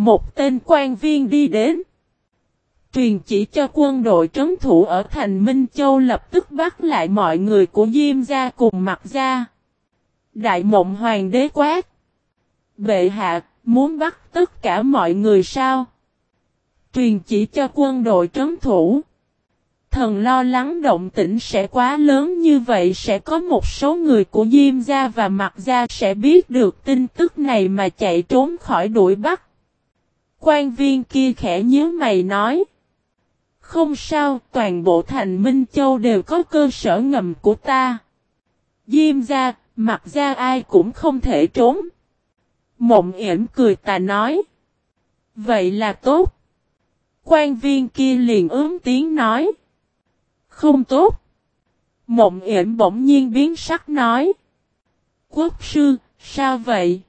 Một tên quan viên đi đến. Truyền chỉ cho quân đội trấn thủ ở thành Minh Châu lập tức bắt lại mọi người của Diêm gia cùng mặt gia. Đại mộng hoàng đế quát. Bệ hạ, muốn bắt tất cả mọi người sao? Truyền chỉ cho quân đội trấn thủ. Thần lo lắng động tĩnh sẽ quá lớn như vậy sẽ có một số người của Diêm Gia và Mặt Gia sẽ biết được tin tức này mà chạy trốn khỏi đuổi bắt. Quan viên kia khẽ nhớ mày nói. Không sao, toàn bộ thành Minh Châu đều có cơ sở ngầm của ta. Diêm ra, Mặt ra ai cũng không thể trốn. Mộng yểm cười ta nói. Vậy là tốt. Quan viên kia liền ướm tiếng nói. Không tốt. Mộng yểm bỗng nhiên biến sắc nói. Quốc sư, sao vậy?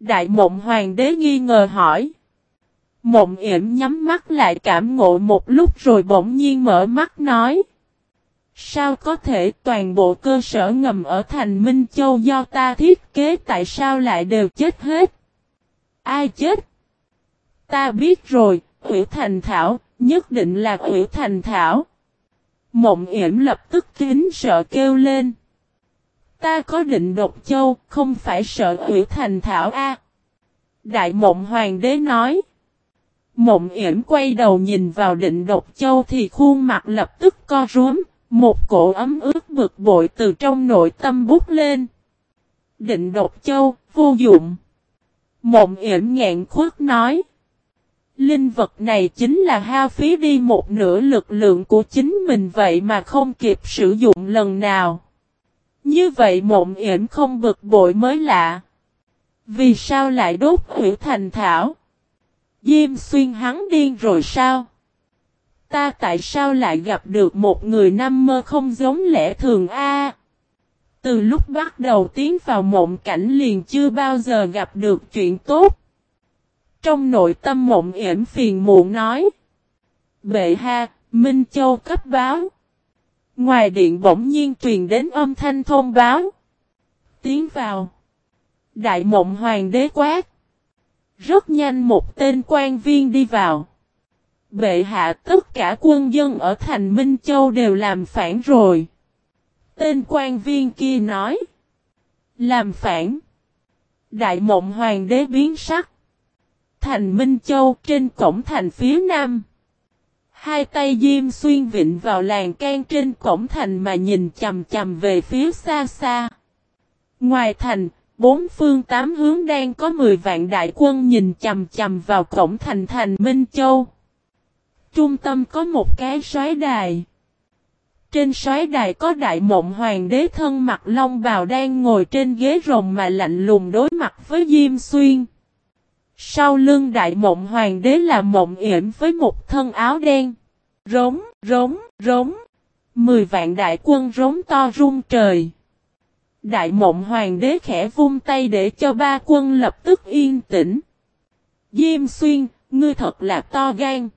Đại mộng hoàng đế nghi ngờ hỏi. Mộng yểm nhắm mắt lại cảm ngộ một lúc rồi bỗng nhiên mở mắt nói. Sao có thể toàn bộ cơ sở ngầm ở thành Minh Châu do ta thiết kế tại sao lại đều chết hết? Ai chết? Ta biết rồi, Hủy Thành Thảo, nhất định là Hủy Thành Thảo. Mộng yểm lập tức kính sợ kêu lên. Ta có định độc châu, không phải sợ Hủy Thành Thảo A. Đại mộng hoàng đế nói. Mộng yểm quay đầu nhìn vào định độc châu thì khuôn mặt lập tức co rúm, một cổ ấm ướt bực bội từ trong nội tâm bút lên. Định độc châu, vô dụng. Mộng yểm ngẹn khuất nói. Linh vật này chính là hao phí đi một nửa lực lượng của chính mình vậy mà không kịp sử dụng lần nào. Như vậy mộng yểm không bực bội mới lạ. Vì sao lại đốt hủy thành thảo? Diêm xuyên hắn điên rồi sao? Ta tại sao lại gặp được một người nam mơ không giống lẽ thường a? từ lúc bắt đầu tiến vào mộng cảnh liền chưa bao giờ gặp được chuyện tốt. Trong nội tâm mộng yểm phiền muộn nói. Bệ ha, Minh Châu cấp báo. Ngoài điện bỗng nhiên truyền đến âm thanh thông báo. Tiến vào. Đại mộng hoàng đế quát. Rất nhanh một tên quan viên đi vào. Bệ hạ tất cả quân dân ở thành Minh Châu đều làm phản rồi. Tên quan viên kia nói. Làm phản. Đại mộng hoàng đế biến sắc. Thành Minh Châu trên cổng thành phía nam. Hai tay Diêm Xuyên vịnh vào làng can trên cổng thành mà nhìn chầm chầm về phía xa xa. Ngoài thành, bốn phương tám hướng đang có 10 vạn đại quân nhìn chầm chầm vào cổng thành thành Minh Châu. Trung tâm có một cái xoáy đài. Trên xoáy đài có đại mộng hoàng đế thân mặt long bào đang ngồi trên ghế rồng mà lạnh lùng đối mặt với Diêm Xuyên. Sau lưng đại mộng hoàng đế là mộng yểm với một thân áo đen. Rống, rống, rống. Mười vạn đại quân rống to rung trời. Đại mộng hoàng đế khẽ vung tay để cho ba quân lập tức yên tĩnh. Diêm xuyên, ngươi thật là to gan.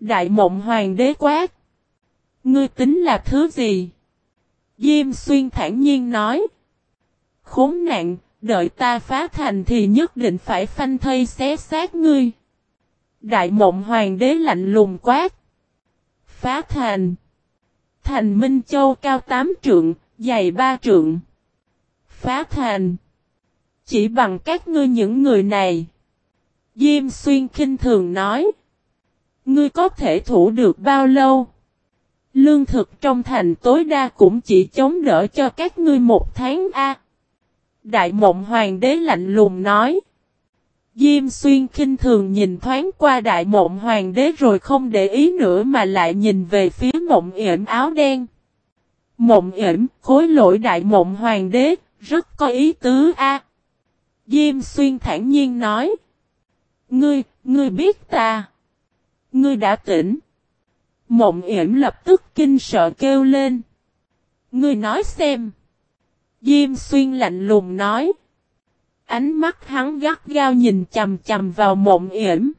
Đại mộng hoàng đế quát. Ngươi tính là thứ gì? Diêm xuyên thản nhiên nói. Khốn nạn, đợi ta phá thành thì nhất định phải phanh thây xé xác ngươi. Đại mộng hoàng đế lạnh lùng quát. Phá thành. Thành Minh Châu cao 8 trượng, dày 3 trượng. Phá thành. Chỉ bằng các ngươi những người này. Diêm xuyên kinh thường nói. Ngươi có thể thủ được bao lâu? Lương thực trong thành tối đa cũng chỉ chống đỡ cho các ngươi một tháng A. Đại mộng hoàng đế lạnh lùng nói. Diêm xuyên khinh thường nhìn thoáng qua đại mộng hoàng đế rồi không để ý nữa mà lại nhìn về phía mộng yểm áo đen. Mộng yểm, khối lỗi đại mộng hoàng đế, rất có ý tứ a. Diêm xuyên thản nhiên nói. Ngươi, ngươi biết ta. Ngươi đã tỉnh. Mộng yểm lập tức kinh sợ kêu lên. Ngươi nói xem. Diêm xuyên lạnh lùng nói. Ánh mắt hắn gắt gao nhìn chầm chầm vào mộng yểm.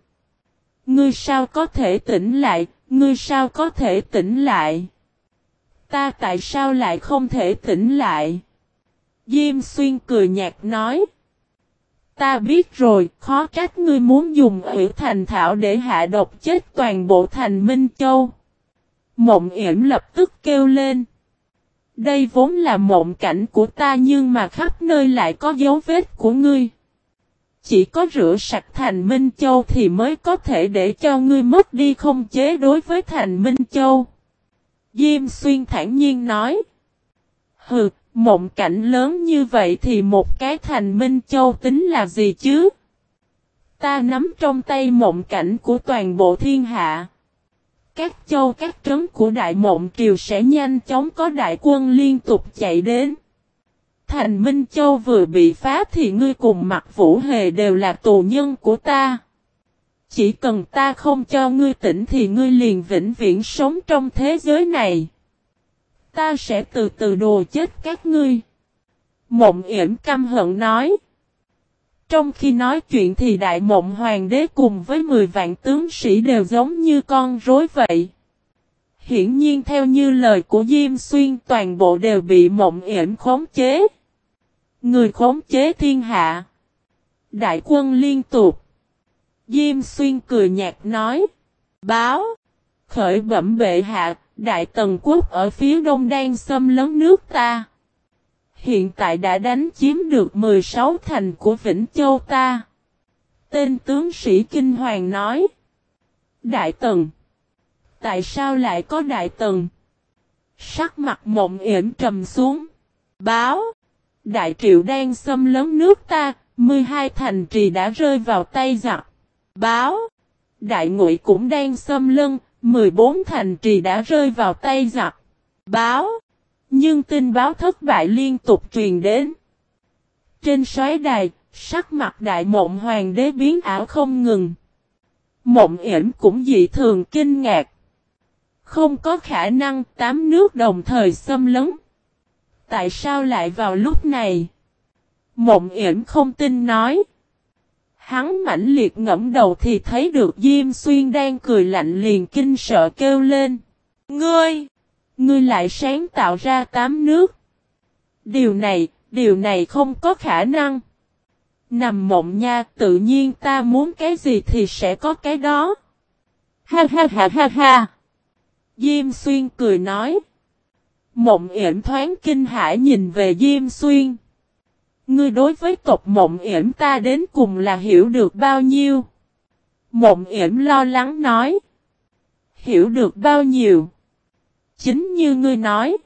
Ngươi sao có thể tỉnh lại, ngươi sao có thể tỉnh lại? Ta tại sao lại không thể tỉnh lại? Diêm xuyên cười nhạt nói. Ta biết rồi, khó trách ngươi muốn dùng ủy thành thảo để hạ độc chết toàn bộ thành Minh Châu. Mộng yểm lập tức kêu lên. Đây vốn là mộng cảnh của ta nhưng mà khắp nơi lại có dấu vết của ngươi. Chỉ có rửa sạch thành Minh Châu thì mới có thể để cho ngươi mất đi không chế đối với thành Minh Châu. Diêm xuyên thản nhiên nói. Hừ, mộng cảnh lớn như vậy thì một cái thành Minh Châu tính là gì chứ? Ta nắm trong tay mộng cảnh của toàn bộ thiên hạ. Các châu, các trấn của đại mộng triều sẽ nhanh chóng có đại quân liên tục chạy đến. Thành Minh Châu vừa bị phá thì ngươi cùng mặt vũ hề đều là tù nhân của ta. Chỉ cần ta không cho ngươi tỉnh thì ngươi liền vĩnh viễn sống trong thế giới này. Ta sẽ từ từ đồ chết các ngươi. Mộng yểm căm hận nói. Trong khi nói chuyện thì đại mộng hoàng đế cùng với 10 vạn tướng sĩ đều giống như con rối vậy. Hiển nhiên theo như lời của Diêm Xuyên toàn bộ đều bị mộng yểm khống chế. Người khống chế thiên hạ. Đại quân liên tục. Diêm Xuyên cười nhạt nói. Báo. Khởi bẩm bệ hạ, Đại Tần Quốc ở phía đông đang xâm lấn nước ta. Hiện tại đã đánh chiếm được 16 thành của Vĩnh Châu ta. Tên tướng sĩ Kinh Hoàng nói. Đại Tần. Tại sao lại có Đại Tần? Sắc mặt mộng yểm trầm xuống. Báo. Đại triệu đang xâm lấn nước ta, 12 thành trì đã rơi vào tay giặc. Báo. Đại ngụy cũng đang xâm lân, 14 thành trì đã rơi vào tay giặc. Báo. Nhưng tin báo thất bại liên tục truyền đến. Trên xoáy đài, sắc mặt đại mộng hoàng đế biến ảo không ngừng. Mộng yểm cũng dị thường kinh ngạc. Không có khả năng tám nước đồng thời xâm lấn. Tại sao lại vào lúc này? Mộng yểm không tin nói. Hắn mãnh liệt ngẫm đầu thì thấy được Diêm Xuyên đang cười lạnh liền kinh sợ kêu lên. Ngươi! Ngươi lại sáng tạo ra tám nước. Điều này, điều này không có khả năng. Nằm mộng nha, tự nhiên ta muốn cái gì thì sẽ có cái đó. Ha ha ha ha ha. Diêm xuyên cười nói. Mộng yểm thoáng kinh hãi nhìn về Diêm xuyên. Ngươi đối với tộc mộng yểm ta đến cùng là hiểu được bao nhiêu? Mộng yểm lo lắng nói. Hiểu được bao nhiêu? Chính như ngươi nói.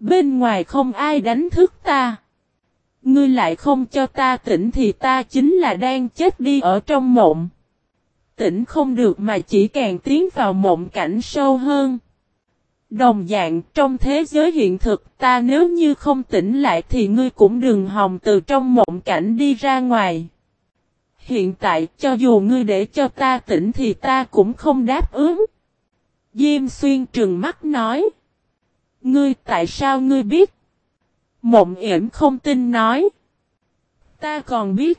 Bên ngoài không ai đánh thức ta. Ngươi lại không cho ta tỉnh thì ta chính là đang chết đi ở trong mộng. Tỉnh không được mà chỉ càng tiến vào mộng cảnh sâu hơn. Đồng dạng, trong thế giới hiện thực, ta nếu như không tỉnh lại thì ngươi cũng đừng hòng từ trong mộng cảnh đi ra ngoài. Hiện tại, cho dù ngươi để cho ta tỉnh thì ta cũng không đáp ứng. Diêm xuyên trừng mắt nói. Ngươi, tại sao ngươi biết? Mộng yểm không tin nói. Ta còn biết.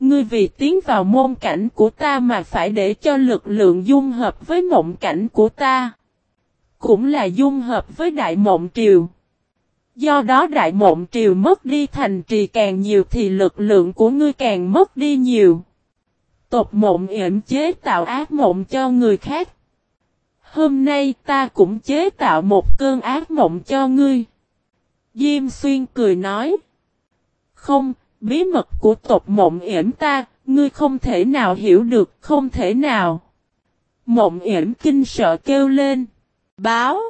Ngươi vì tiến vào môn cảnh của ta mà phải để cho lực lượng dung hợp với mộng cảnh của ta. Cũng là dung hợp với đại mộng triều. Do đó đại mộng triều mất đi thành trì càng nhiều thì lực lượng của ngươi càng mất đi nhiều. Tộc mộng yểm chế tạo ác mộng cho người khác. Hôm nay ta cũng chế tạo một cơn ác mộng cho ngươi. Diêm xuyên cười nói. Không, bí mật của tộc mộng yểm ta, ngươi không thể nào hiểu được, không thể nào. Mộng yểm kinh sợ kêu lên. Báo.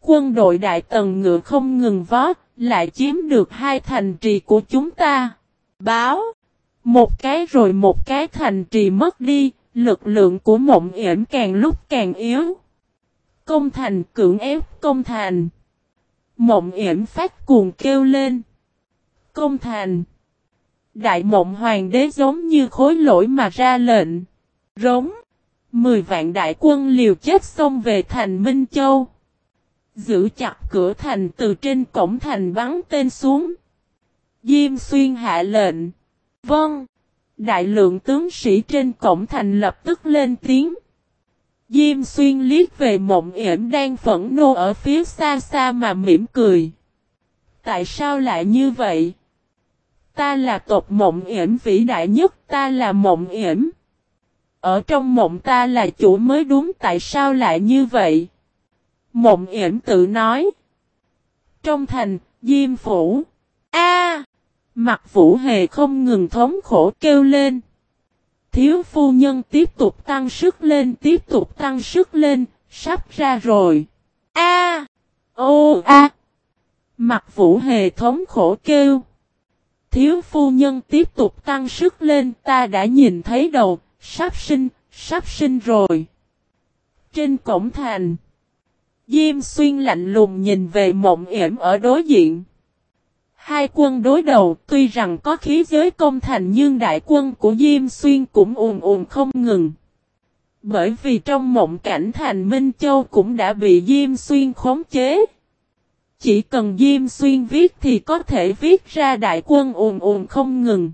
Quân đội đại tần ngựa không ngừng vó, lại chiếm được hai thành trì của chúng ta. Báo. Một cái rồi một cái thành trì mất đi, lực lượng của mộng yểm càng lúc càng yếu. Công thành cưỡng ép công thành. Mộng yểm phát cuồng kêu lên. Công thành. Đại mộng hoàng đế giống như khối lỗi mà ra lệnh. Rống. Mười vạn đại quân liều chết xông về thành Minh Châu. Giữ chặt cửa thành từ trên cổng thành bắn tên xuống. Diêm xuyên hạ lệnh. Vâng. Đại lượng tướng sĩ trên cổng thành lập tức lên tiếng. Diêm xuyên liếc về mộng yểm đang phẫn nô ở phía xa xa mà mỉm cười. Tại sao lại như vậy? Ta là tộc mộng yểm vĩ đại nhất, ta là mộng yểm. Ở trong mộng ta là chủ mới đúng tại sao lại như vậy? Mộng yểm tự nói. Trong thành, Diêm Phủ. A Mặt Vũ Hề không ngừng thống khổ kêu lên. Thiếu phu nhân tiếp tục tăng sức lên, tiếp tục tăng sức lên, sắp ra rồi. A Ô A Mặt Vũ Hề thống khổ kêu. Thiếu phu nhân tiếp tục tăng sức lên, ta đã nhìn thấy đầu, sắp sinh, sắp sinh rồi. Trên cổng thành, Diêm Xuyên lạnh lùng nhìn về mộng yểm ở đối diện. Hai quân đối đầu tuy rằng có khí giới công thành nhưng đại quân của Diêm Xuyên cũng ùn ùn không ngừng. Bởi vì trong mộng cảnh thành Minh Châu cũng đã bị Diêm Xuyên khống chế. Chỉ cần Diêm Xuyên viết thì có thể viết ra đại quân ùn ùn không ngừng.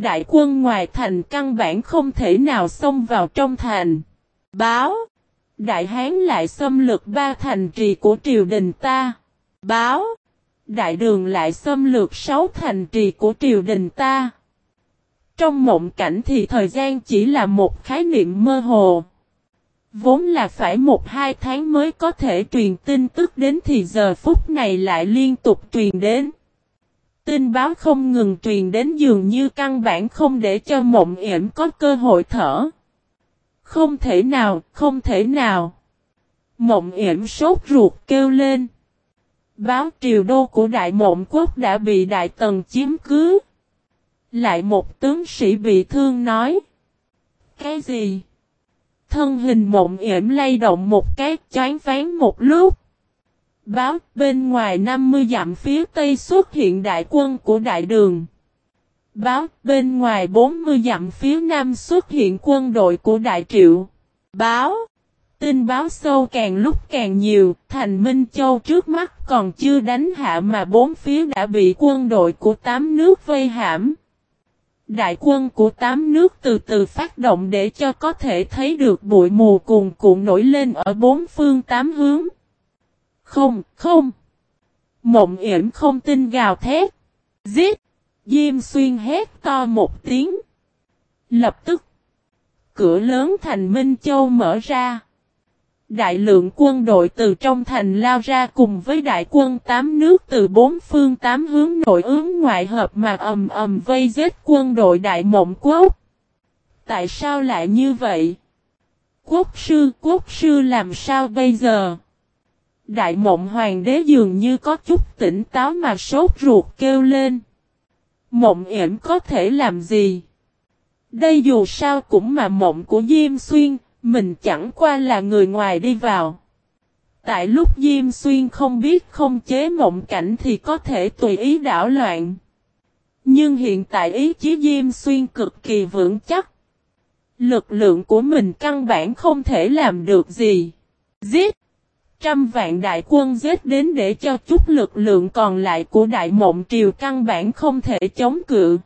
Đại quân ngoài thành căn bản không thể nào xông vào trong thành. Báo. Đại Hán lại xâm lược ba thành trì của triều đình ta. Báo. Đại đường lại xâm lược sáu thành trì của triều đình ta. Trong mộng cảnh thì thời gian chỉ là một khái niệm mơ hồ. Vốn là phải một hai tháng mới có thể truyền tin tức đến thì giờ phút này lại liên tục truyền đến. Tin báo không ngừng truyền đến dường như căn bản không để cho mộng yểm có cơ hội thở. Không thể nào, không thể nào. Mộng yểm sốt ruột kêu lên. Báo triều đô của đại mộng quốc đã bị đại tần chiếm cứ. Lại một tướng sĩ bị thương nói. Cái gì? Thân hình mộng yểm lay động một cái choáng ván một lúc. Báo bên ngoài 50 dặm phía tây xuất hiện đại quân của đại đường. Báo bên ngoài 40 dặm phía nam xuất hiện quân đội của đại triệu. Báo Tin báo sâu càng lúc càng nhiều, thành Minh Châu trước mắt còn chưa đánh hạ mà bốn phía đã bị quân đội của tám nước vây hãm. Đại quân của tám nước từ từ phát động để cho có thể thấy được bụi mù cuồn cuộn nổi lên ở bốn phương tám hướng. Không, không. Mộng yểm không tin gào thét. Giết! Diêm xuyên hét to một tiếng. Lập tức, cửa lớn thành Minh Châu mở ra. Đại lượng quân đội từ trong thành lao ra cùng với đại quân tám nước từ bốn phương tám hướng nội ứng ngoại hợp mà ầm ầm vây giết quân đội đại mộng quốc. Tại sao lại như vậy? Quốc sư, quốc sư làm sao bây giờ? Đại mộng hoàng đế dường như có chút tỉnh táo mà sốt ruột kêu lên. Mộng yểm có thể làm gì? Đây dù sao cũng mà mộng của Diêm Xuyên, mình chẳng qua là người ngoài đi vào. Tại lúc Diêm Xuyên không biết không chế mộng cảnh thì có thể tùy ý đảo loạn. Nhưng hiện tại ý chí Diêm Xuyên cực kỳ vững chắc. Lực lượng của mình căn bản không thể làm được gì. Giết! Trăm vạn đại quân giết đến để cho chút lực lượng còn lại của đại mộng triều căn bản không thể chống cự.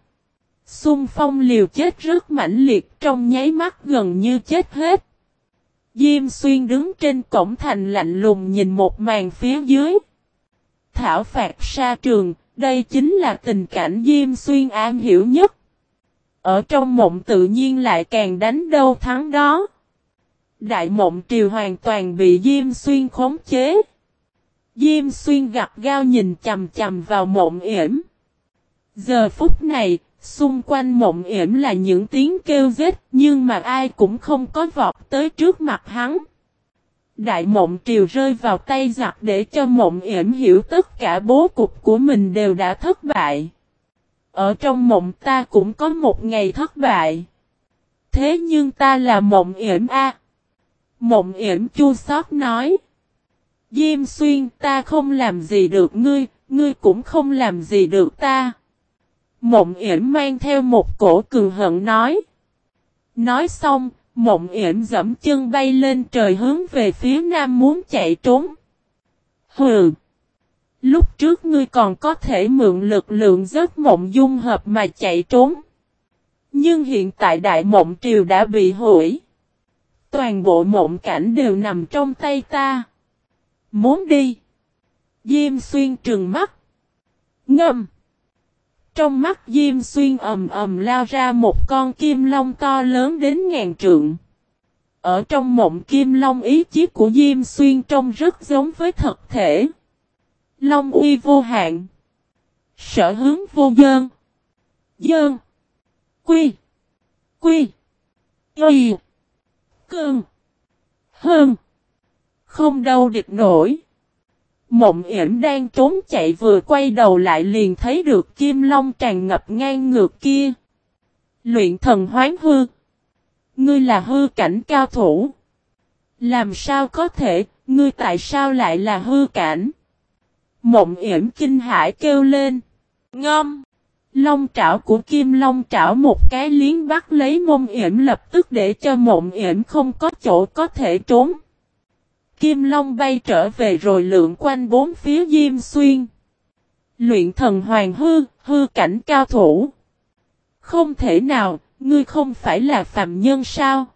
Xung phong liều chết rất mãnh liệt trong nháy mắt gần như chết hết. Diêm xuyên đứng trên cổng thành lạnh lùng nhìn một màn phía dưới. Thảo phạt sa trường, đây chính là tình cảnh Diêm xuyên am hiểu nhất. Ở trong mộng tự nhiên lại càng đánh đâu thắng đó. Đại mộng triều hoàn toàn bị Diêm xuyên khống chế. Diêm xuyên gặp gao nhìn chầm chầm vào mộng yểm. Giờ phút này, Xung quanh mộng yểm là những tiếng kêu giết nhưng mà ai cũng không có vọt tới trước mặt hắn. Đại mộng triều rơi vào tay giặc để cho mộng yểm hiểu tất cả bố cục của mình đều đã thất bại. Ở trong mộng ta cũng có một ngày thất bại. Thế nhưng ta là mộng yểm a. Mộng yểm chua xót nói. Diêm xuyên ta không làm gì được ngươi, ngươi cũng không làm gì được ta. Mộng yểm mang theo một cổ cường hận nói. Nói xong, mộng yểm dẫm chân bay lên trời hướng về phía nam muốn chạy trốn. Hừ! Lúc trước ngươi còn có thể mượn lực lượng giấc mộng dung hợp mà chạy trốn. Nhưng hiện tại đại mộng triều đã bị hủy. Toàn bộ mộng cảnh đều nằm trong tay ta. Muốn đi. Diêm xuyên trừng mắt. Ngâm. Trong mắt Diêm Xuyên ầm ầm lao ra một con kim long to lớn đến ngàn trượng. Ở trong mộng kim long ý chí của Diêm Xuyên trông rất giống với thật thể. Long uy vô hạn. Sở hướng vô dơn. Dơn. Quy. Quy. Quy cương. Hơn. Không đâu địch nổi. Mộng yểm đang trốn chạy vừa quay đầu lại liền thấy được kim long tràn ngập ngang ngược kia. Luyện thần hoán hư. Ngươi là hư cảnh cao thủ. Làm sao có thể, ngươi tại sao lại là hư cảnh? Mộng yểm kinh hải kêu lên. Ngâm. Long trảo của kim long trảo một cái liến bắt lấy mông yểm lập tức để cho mộng yểm không có chỗ có thể trốn. Kim long bay trở về rồi lượn quanh bốn phía diêm xuyên. Luyện thần hoàng hư, hư cảnh cao thủ. Không thể nào, ngươi không phải là phàm nhân sao?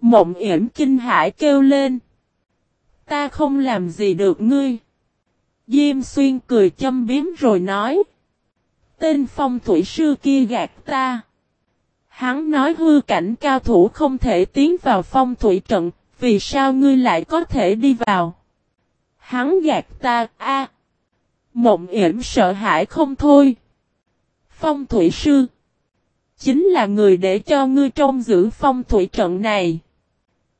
Mộng yểm kinh hải kêu lên. Ta không làm gì được ngươi. Diêm xuyên cười châm biếm rồi nói. Tên phong thủy sư kia gạt ta. Hắn nói hư cảnh cao thủ không thể tiến vào phong thủy trận, vì sao ngươi lại có thể đi vào? Hắn gạt ta, a Mộng yểm sợ hãi không thôi. Phong thủy sư. Chính là người để cho ngươi trông giữ phong thủy trận này.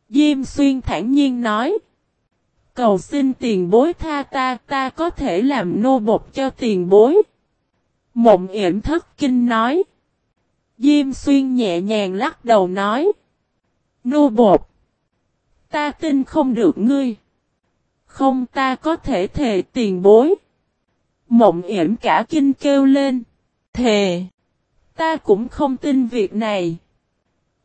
Diêm xuyên thản nhiên nói. Cầu xin tiền bối tha ta, ta có thể làm nô bột cho tiền bối. Mộng yểm thất kinh nói. Diêm xuyên nhẹ nhàng lắc đầu nói. Nô bột. Ta tin không được ngươi. Không ta có thể thề tiền bối. Mộng yểm cả kinh kêu lên. Thề. Ta cũng không tin việc này.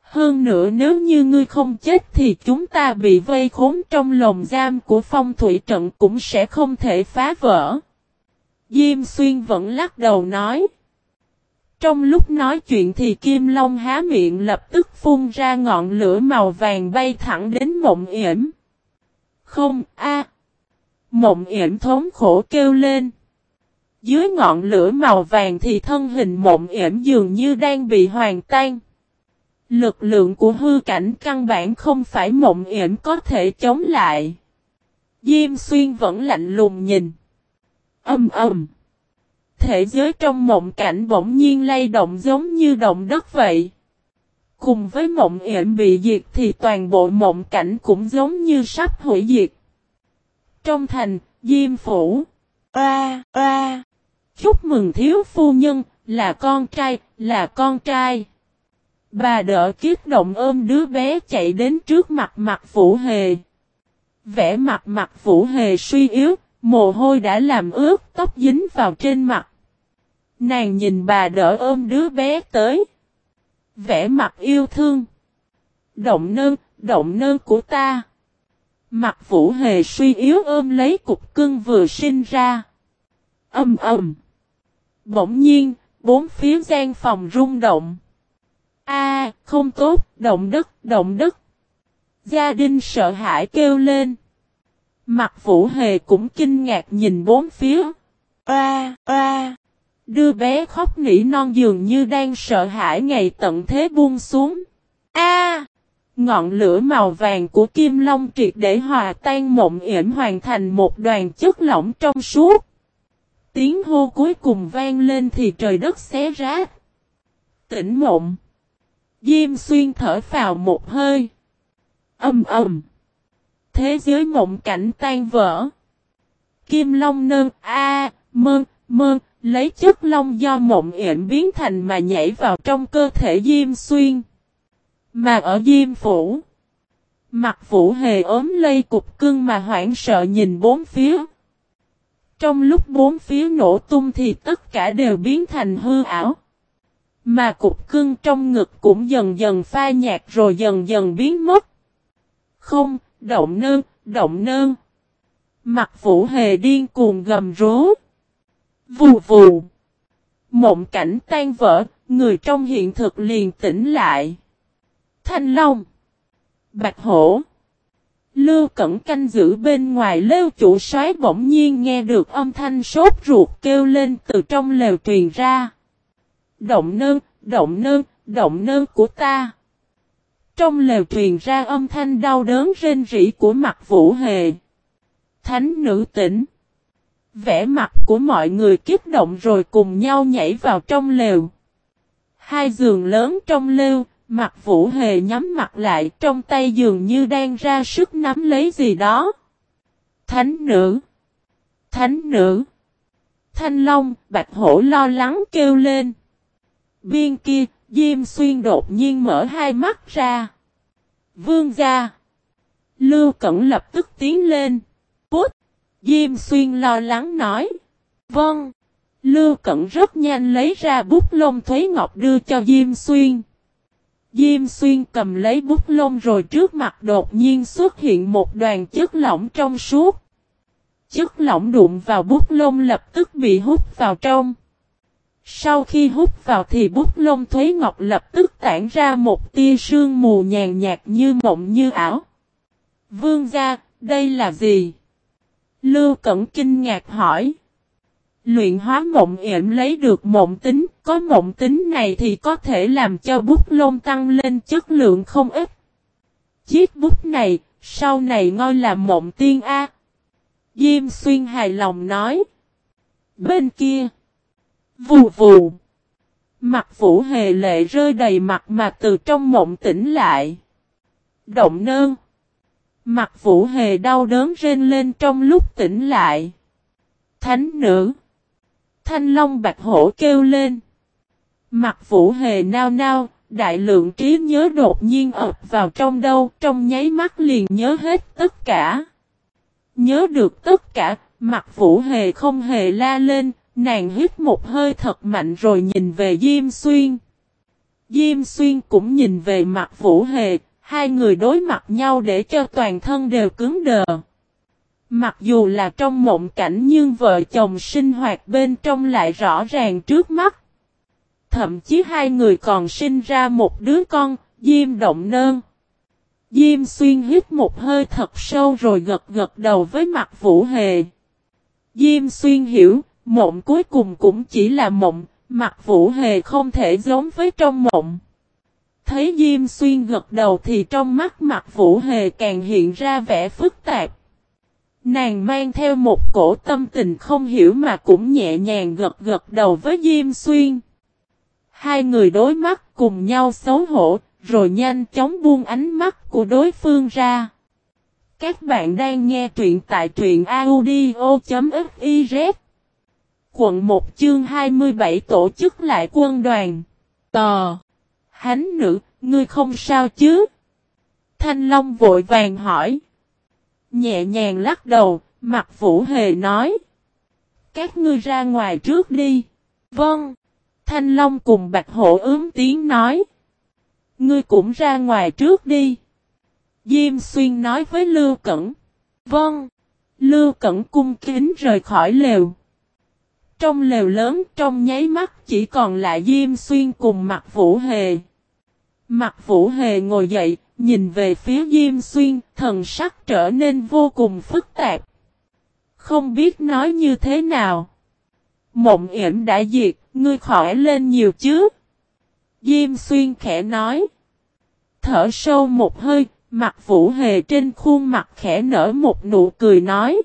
Hơn nữa nếu như ngươi không chết thì chúng ta bị vây khốn trong lồng giam của phong thủy trận cũng sẽ không thể phá vỡ. Diêm xuyên vẫn lắc đầu nói. Trong lúc nói chuyện thì Kim Long há miệng lập tức phun ra ngọn lửa màu vàng bay thẳng đến mộng yểm. Không, a Mộng yểm thống khổ kêu lên. Dưới ngọn lửa màu vàng thì thân hình mộng yểm dường như đang bị hoàn tan. Lực lượng của hư cảnh căn bản không phải mộng yểm có thể chống lại. Diêm xuyên vẫn lạnh lùng nhìn. Âm ầm. thế giới trong mộng cảnh bỗng nhiên lay động giống như động đất vậy. Cùng với mộng yểm bị diệt thì toàn bộ mộng cảnh cũng giống như sắp hủy diệt. Trong thành, Diêm Phủ. Oa, oa. Chúc mừng thiếu phu nhân, là con trai, là con trai. Bà đỡ kiết động ôm đứa bé chạy đến trước mặt mặt Vũ Hề. Vẽ mặt mặt Vũ Hề suy yếu, mồ hôi đã làm ướt tóc dính vào trên mặt. Nàng nhìn bà đỡ ôm đứa bé tới. Vẽ mặt yêu thương. Động nơn, động nơn của ta. Mặt vũ hề suy yếu ôm lấy cục cưng vừa sinh ra. Âm ầm. Bỗng nhiên, bốn phía gian phòng rung động. A, không tốt, động đất, động đất. Gia đình sợ hãi kêu lên. Mặt vũ hề cũng kinh ngạc nhìn bốn phía. Oa, oa. Đưa bé khóc nỉ non dường như đang sợ hãi ngày tận thế buông xuống. A! ngọn lửa màu vàng của kim long triệt để hòa tan mộng yểm hoàn thành một đoàn chất lỏng trong suốt. Tiếng hô cuối cùng vang lên thì trời đất xé rách. Tỉnh mộng. Diêm xuyên thở vào một hơi. Âm ầm. Thế giới mộng cảnh tan vỡ. Kim Long nương A, mơn, mơn, lấy chất long do mộng yểm biến thành mà nhảy vào trong cơ thể Diêm Xuyên. Mà ở Diêm Phủ, mặt Vũ Hề ốm lây cục cưng mà hoảng sợ nhìn bốn phía. Trong lúc bốn phía nổ tung thì tất cả đều biến thành hư ảo. Mà cục cưng trong ngực cũng dần dần pha nhạt rồi dần dần biến mất. Không, động nơn, động nơn. Mặt vũ hề điên cuồng gầm rú. Vù vù. Mộng cảnh tan vỡ, người trong hiện thực liền tỉnh lại. Thanh Long. Bạch Hổ. Lưu Cẩn canh giữ bên ngoài lêu chủ soái bỗng nhiên nghe được âm thanh sốt ruột kêu lên từ trong lều truyền ra. động nơn, động nơn, động nơn của ta. Trong lều truyền ra âm thanh đau đớn rên rỉ của mặt vũ hề. Thánh nữ tỉnh. Vẽ mặt của mọi người kích động rồi cùng nhau nhảy vào trong lều. Hai giường lớn trong lều, mặt vũ hề nhắm mặt lại trong tay giường như đang ra sức nắm lấy gì đó. Thánh nữ. Thánh nữ. Thanh Long, Bạch Hổ lo lắng kêu lên. Biên kia, Diêm Xuyên đột nhiên mở hai mắt ra. Vương ra. Lưu Cẩn lập tức tiến lên. bút. Diêm Xuyên lo lắng nói. Vâng. Lưu Cẩn rất nhanh lấy ra bút lông Thuế Ngọc đưa cho Diêm Xuyên. Diêm Xuyên cầm lấy bút lông rồi trước mặt đột nhiên xuất hiện một đoàn chất lỏng trong suốt. Chất lỏng đụng vào bút lông lập tức bị hút vào trong. Sau khi hút vào thì bút lông Thuế Ngọc lập tức tản ra một tia sương mù nhàn nhạt như mộng như ảo. Vương gia, đây là gì? Lưu Cẩn kinh ngạc hỏi. Luyện hóa mộng yểm lấy được mộng tính, có mộng tính này thì có thể làm cho bút lông tăng lên chất lượng không ít. Chiếc bút này, sau này ngôi là mộng tiên A. Diêm xuyên hài lòng nói. Bên kia. Vù vù. Mặt vũ hề lệ rơi đầy mặt mà từ trong mộng tỉnh lại. Động nơn. Mặt vũ hề đau đớn rên lên trong lúc tỉnh lại. Thánh nữ. Thanh long bạch hổ kêu lên. Mặt vũ hề nao nao, đại lượng trí nhớ đột nhiên ập vào trong đâu, trong nháy mắt liền nhớ hết tất cả. Nhớ được tất cả, mặt vũ hề không hề la lên, nàng hít một hơi thật mạnh rồi nhìn về Diêm Xuyên. Diêm Xuyên cũng nhìn về mặt vũ hề, hai người đối mặt nhau để cho toàn thân đều cứng đờ. Mặc dù là trong mộng cảnh nhưng vợ chồng sinh hoạt bên trong lại rõ ràng trước mắt. Thậm chí hai người còn sinh ra một đứa con, Diêm Động Nơn. Diêm Xuyên hít một hơi thật sâu rồi gật gật đầu với mặt Vũ Hề. Diêm Xuyên hiểu, mộng cuối cùng cũng chỉ là mộng, mặt Vũ Hề không thể giống với trong mộng. Thấy Diêm Xuyên gật đầu thì trong mắt mặt Vũ Hề càng hiện ra vẻ phức tạp. Nàng mang theo một cổ tâm tình không hiểu mà cũng nhẹ nhàng gật gật đầu với Diêm Xuyên. Hai người đối mắt cùng nhau xấu hổ, rồi nhanh chóng buông ánh mắt của đối phương ra. Các bạn đang nghe truyện tại truyện audio.fif Quận 1 chương 27 tổ chức lại quân đoàn. Tò. Hánh nữ, ngươi không sao chứ? Thanh Long vội vàng hỏi. Nhẹ nhàng lắc đầu, mặt vũ hề nói. Các ngươi ra ngoài trước đi. Vâng. Thanh Long cùng Bạch Hổ ướm tiếng nói. Ngươi cũng ra ngoài trước đi. Diêm Xuyên nói với Lưu Cẩn. Vâng. Lưu Cẩn cung kính rời khỏi lều. Trong lều lớn trong nháy mắt chỉ còn lại Diêm Xuyên cùng mặt Vũ Hề. Mặt Vũ Hề ngồi dậy, nhìn về phía Diêm Xuyên, thần sắc trở nên vô cùng phức tạp. Không biết nói như thế nào. Mộng yểm đã diệt, ngươi khỏi lên nhiều chứ. Diêm Xuyên khẽ nói. Thở sâu một hơi, mặt Vũ Hề trên khuôn mặt khẽ nở một nụ cười nói.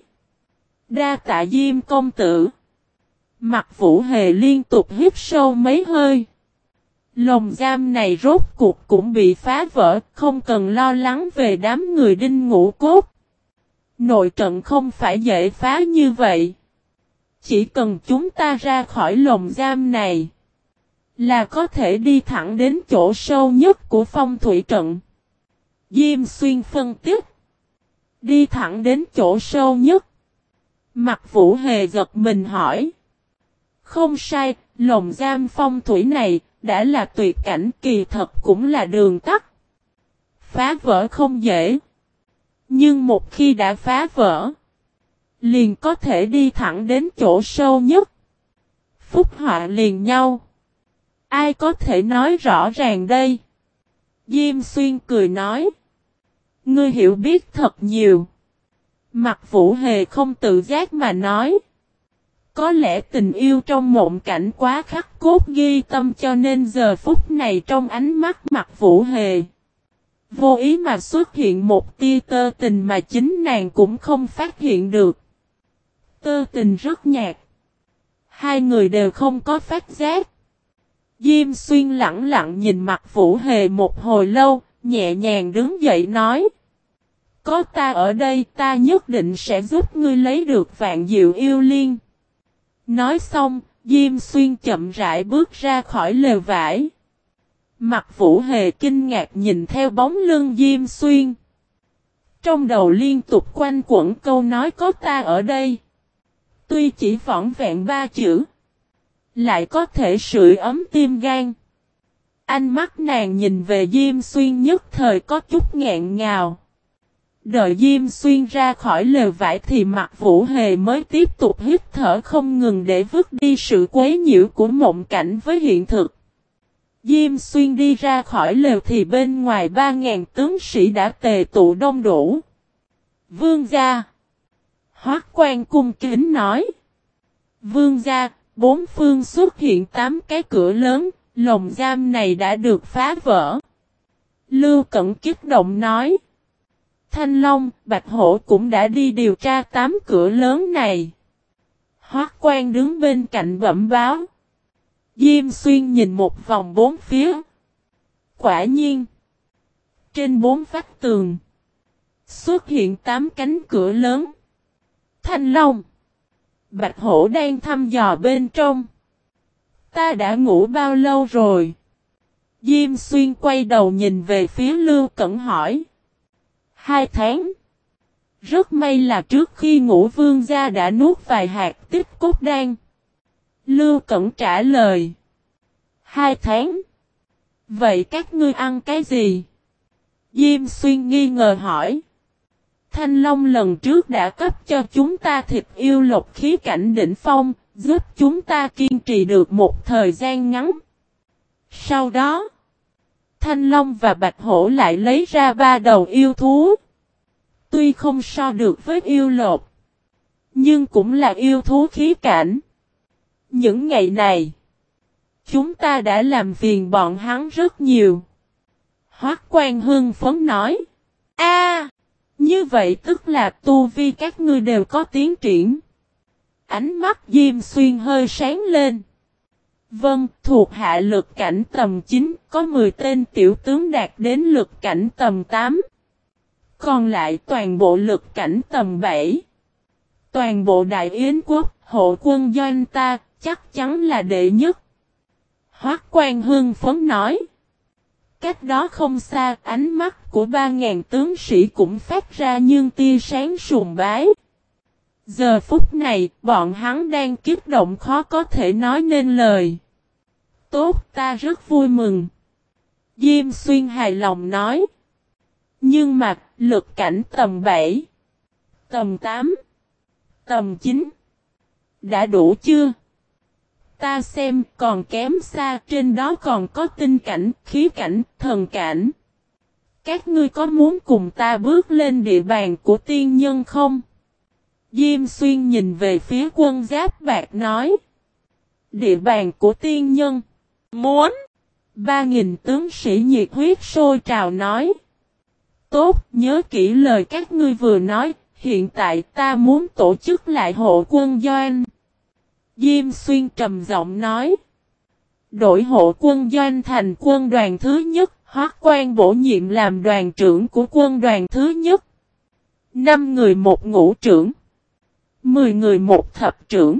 Đa tạ Diêm công tử. Mặt Vũ Hề liên tục hít sâu mấy hơi. Lồng giam này rốt cuộc cũng bị phá vỡ, không cần lo lắng về đám người đinh ngũ cốt. Nội trận không phải dễ phá như vậy. Chỉ cần chúng ta ra khỏi lồng giam này, là có thể đi thẳng đến chỗ sâu nhất của phong thủy trận. Diêm xuyên phân tích. Đi thẳng đến chỗ sâu nhất. Mặt vũ hề giật mình hỏi. Không sai, lồng giam phong thủy này, đã là tuyệt cảnh kỳ thật cũng là đường tắt. Phá vỡ không dễ. Nhưng một khi đã phá vỡ, liền có thể đi thẳng đến chỗ sâu nhất. Phúc họa liền nhau. Ai có thể nói rõ ràng đây? Diêm xuyên cười nói. Ngươi hiểu biết thật nhiều. Mặt vũ hề không tự giác mà nói. Có lẽ tình yêu trong mộng cảnh quá khắc cốt ghi tâm cho nên giờ phút này trong ánh mắt mặt Vũ Hề. Vô ý mà xuất hiện một tia tơ tình mà chính nàng cũng không phát hiện được. Tơ tình rất nhạt. Hai người đều không có phát giác. Diêm xuyên lặng lặng nhìn mặt Vũ Hề một hồi lâu, nhẹ nhàng đứng dậy nói. Có ta ở đây ta nhất định sẽ giúp ngươi lấy được vạn diệu yêu liên. Nói xong, Diêm Xuyên chậm rãi bước ra khỏi lều vải. Mặt Vũ Hề kinh ngạc nhìn theo bóng lưng Diêm Xuyên. Trong đầu liên tục quanh quẩn câu nói có ta ở đây. Tuy chỉ vỏn vẹn ba chữ. Lại có thể sưởi ấm tim gan. Ánh mắt nàng nhìn về Diêm Xuyên nhất thời có chút ngẹn ngào. Đợi Diêm Xuyên ra khỏi lều vải thì mặt Vũ Hề mới tiếp tục hít thở không ngừng để vứt đi sự quấy nhiễu của mộng cảnh với hiện thực. Diêm Xuyên đi ra khỏi lều thì bên ngoài ba ngàn tướng sĩ đã tề tụ đông đủ. Vương gia Hoác quan cung kính nói. Vương gia, bốn phương xuất hiện tám cái cửa lớn, lồng giam này đã được phá vỡ. Lưu Cẩn kích động nói. Thanh Long, Bạch Hổ cũng đã đi điều tra tám cửa lớn này. Hoác quan đứng bên cạnh bẩm báo. Diêm xuyên nhìn một vòng bốn phía. Quả nhiên. Trên bốn vách tường. Xuất hiện tám cánh cửa lớn. Thanh Long. Bạch Hổ đang thăm dò bên trong. Ta đã ngủ bao lâu rồi? Diêm xuyên quay đầu nhìn về phía Lưu Cẩn hỏi. Hai tháng. Rất may là trước khi ngủ vương gia đã nuốt vài hạt tích cốt đan. Lưu Cẩn trả lời. Hai tháng. Vậy các ngươi ăn cái gì? Diêm xuyên nghi ngờ hỏi. Thanh Long lần trước đã cấp cho chúng ta thịt yêu lộc khí cảnh đỉnh phong, giúp chúng ta kiên trì được một thời gian ngắn. Sau đó, Thanh Long và Bạch Hổ lại lấy ra ba đầu yêu thú. Tuy không so được với yêu lột, nhưng cũng là yêu thú khí cảnh. Những ngày này, chúng ta đã làm phiền bọn hắn rất nhiều. Hoác quan hương phấn nói, a như vậy tức là tu vi các ngươi đều có tiến triển. Ánh mắt Diêm Xuyên hơi sáng lên. Vâng, thuộc hạ lực cảnh tầm 9, có 10 tên tiểu tướng đạt đến lực cảnh tầm 8. Còn lại toàn bộ lực cảnh tầm 7. Toàn bộ Đại Yến quốc, hộ quân doanh ta, chắc chắn là đệ nhất. Hoác quan hương phấn nói. Cách đó không xa, ánh mắt của ba ngàn tướng sĩ cũng phát ra nhưng tia sáng sùng bái. Giờ phút này, bọn hắn đang kiếp động khó có thể nói nên lời. Tốt, ta rất vui mừng. Diêm xuyên hài lòng nói. Nhưng mà, lực cảnh tầm 7, tầm 8, tầm 9, đã đủ chưa? Ta xem còn kém xa trên đó còn có tinh cảnh, khí cảnh, thần cảnh. Các ngươi có muốn cùng ta bước lên địa bàn của tiên nhân không? Diêm xuyên nhìn về phía quân giáp bạc nói. Địa bàn của tiên nhân. Muốn. Ba nghìn tướng sĩ nhiệt huyết sôi trào nói. Tốt, nhớ kỹ lời các ngươi vừa nói, hiện tại ta muốn tổ chức lại hộ quân doanh. Diêm xuyên trầm giọng nói. Đổi hộ quân doanh thành quân đoàn thứ nhất, hóa quan bổ nhiệm làm đoàn trưởng của quân đoàn thứ nhất. Năm người một ngũ trưởng. Mười người một thập trưởng.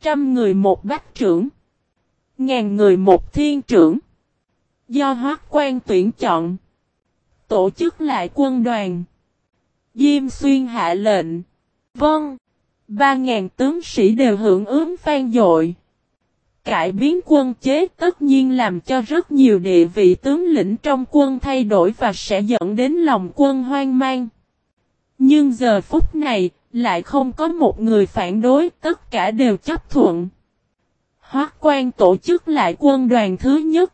Trăm người một bách trưởng. Ngàn người một thiên trưởng. Do hoác quan tuyển chọn. Tổ chức lại quân đoàn. Diêm xuyên hạ lệnh. Vâng. Ba ngàn tướng sĩ đều hưởng ứng phan dội. Cải biến quân chế tất nhiên làm cho rất nhiều địa vị tướng lĩnh trong quân thay đổi và sẽ dẫn đến lòng quân hoang mang. Nhưng giờ phút này, lại không có một người phản đối, tất cả đều chấp thuận. Hoác quan tổ chức lại quân đoàn thứ nhất.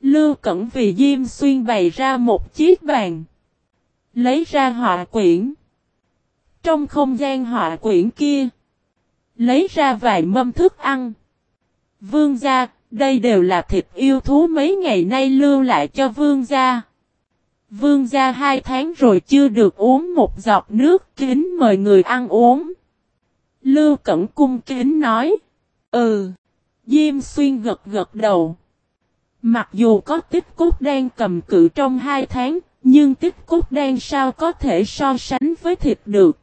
Lưu Cẩn vì Diêm Xuyên bày ra một chiếc bàn. Lấy ra họa quyển. Trong không gian họa quyển kia. Lấy ra vài mâm thức ăn. Vương gia, đây đều là thịt yêu thú mấy ngày nay lưu lại cho vương gia. Vương gia hai tháng rồi chưa được uống một giọt nước kính mời người ăn uống. Lưu Cẩn cung kính nói. Ừ. Diêm xuyên gật gật đầu. Mặc dù có tích cốt đang cầm cự trong hai tháng, nhưng tích cốt đang sao có thể so sánh với thịt được.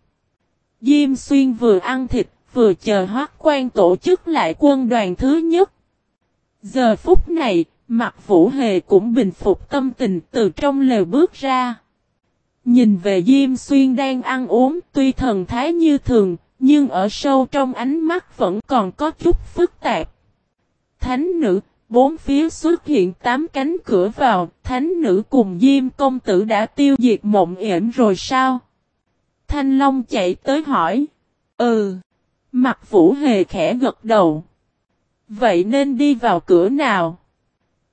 Diêm xuyên vừa ăn thịt, vừa chờ hoác quan tổ chức lại quân đoàn thứ nhất. Giờ phút này, mặt vũ hề cũng bình phục tâm tình từ trong lều bước ra. Nhìn về Diêm Xuyên đang ăn uống tuy thần thái như thường, nhưng ở sâu trong ánh mắt vẫn còn có chút phức tạp. Thánh nữ, bốn phía xuất hiện tám cánh cửa vào, thánh nữ cùng Diêm công tử đã tiêu diệt mộng yểm rồi sao? Thanh Long chạy tới hỏi. Ừ. Mặt vũ hề khẽ gật đầu. Vậy nên đi vào cửa nào?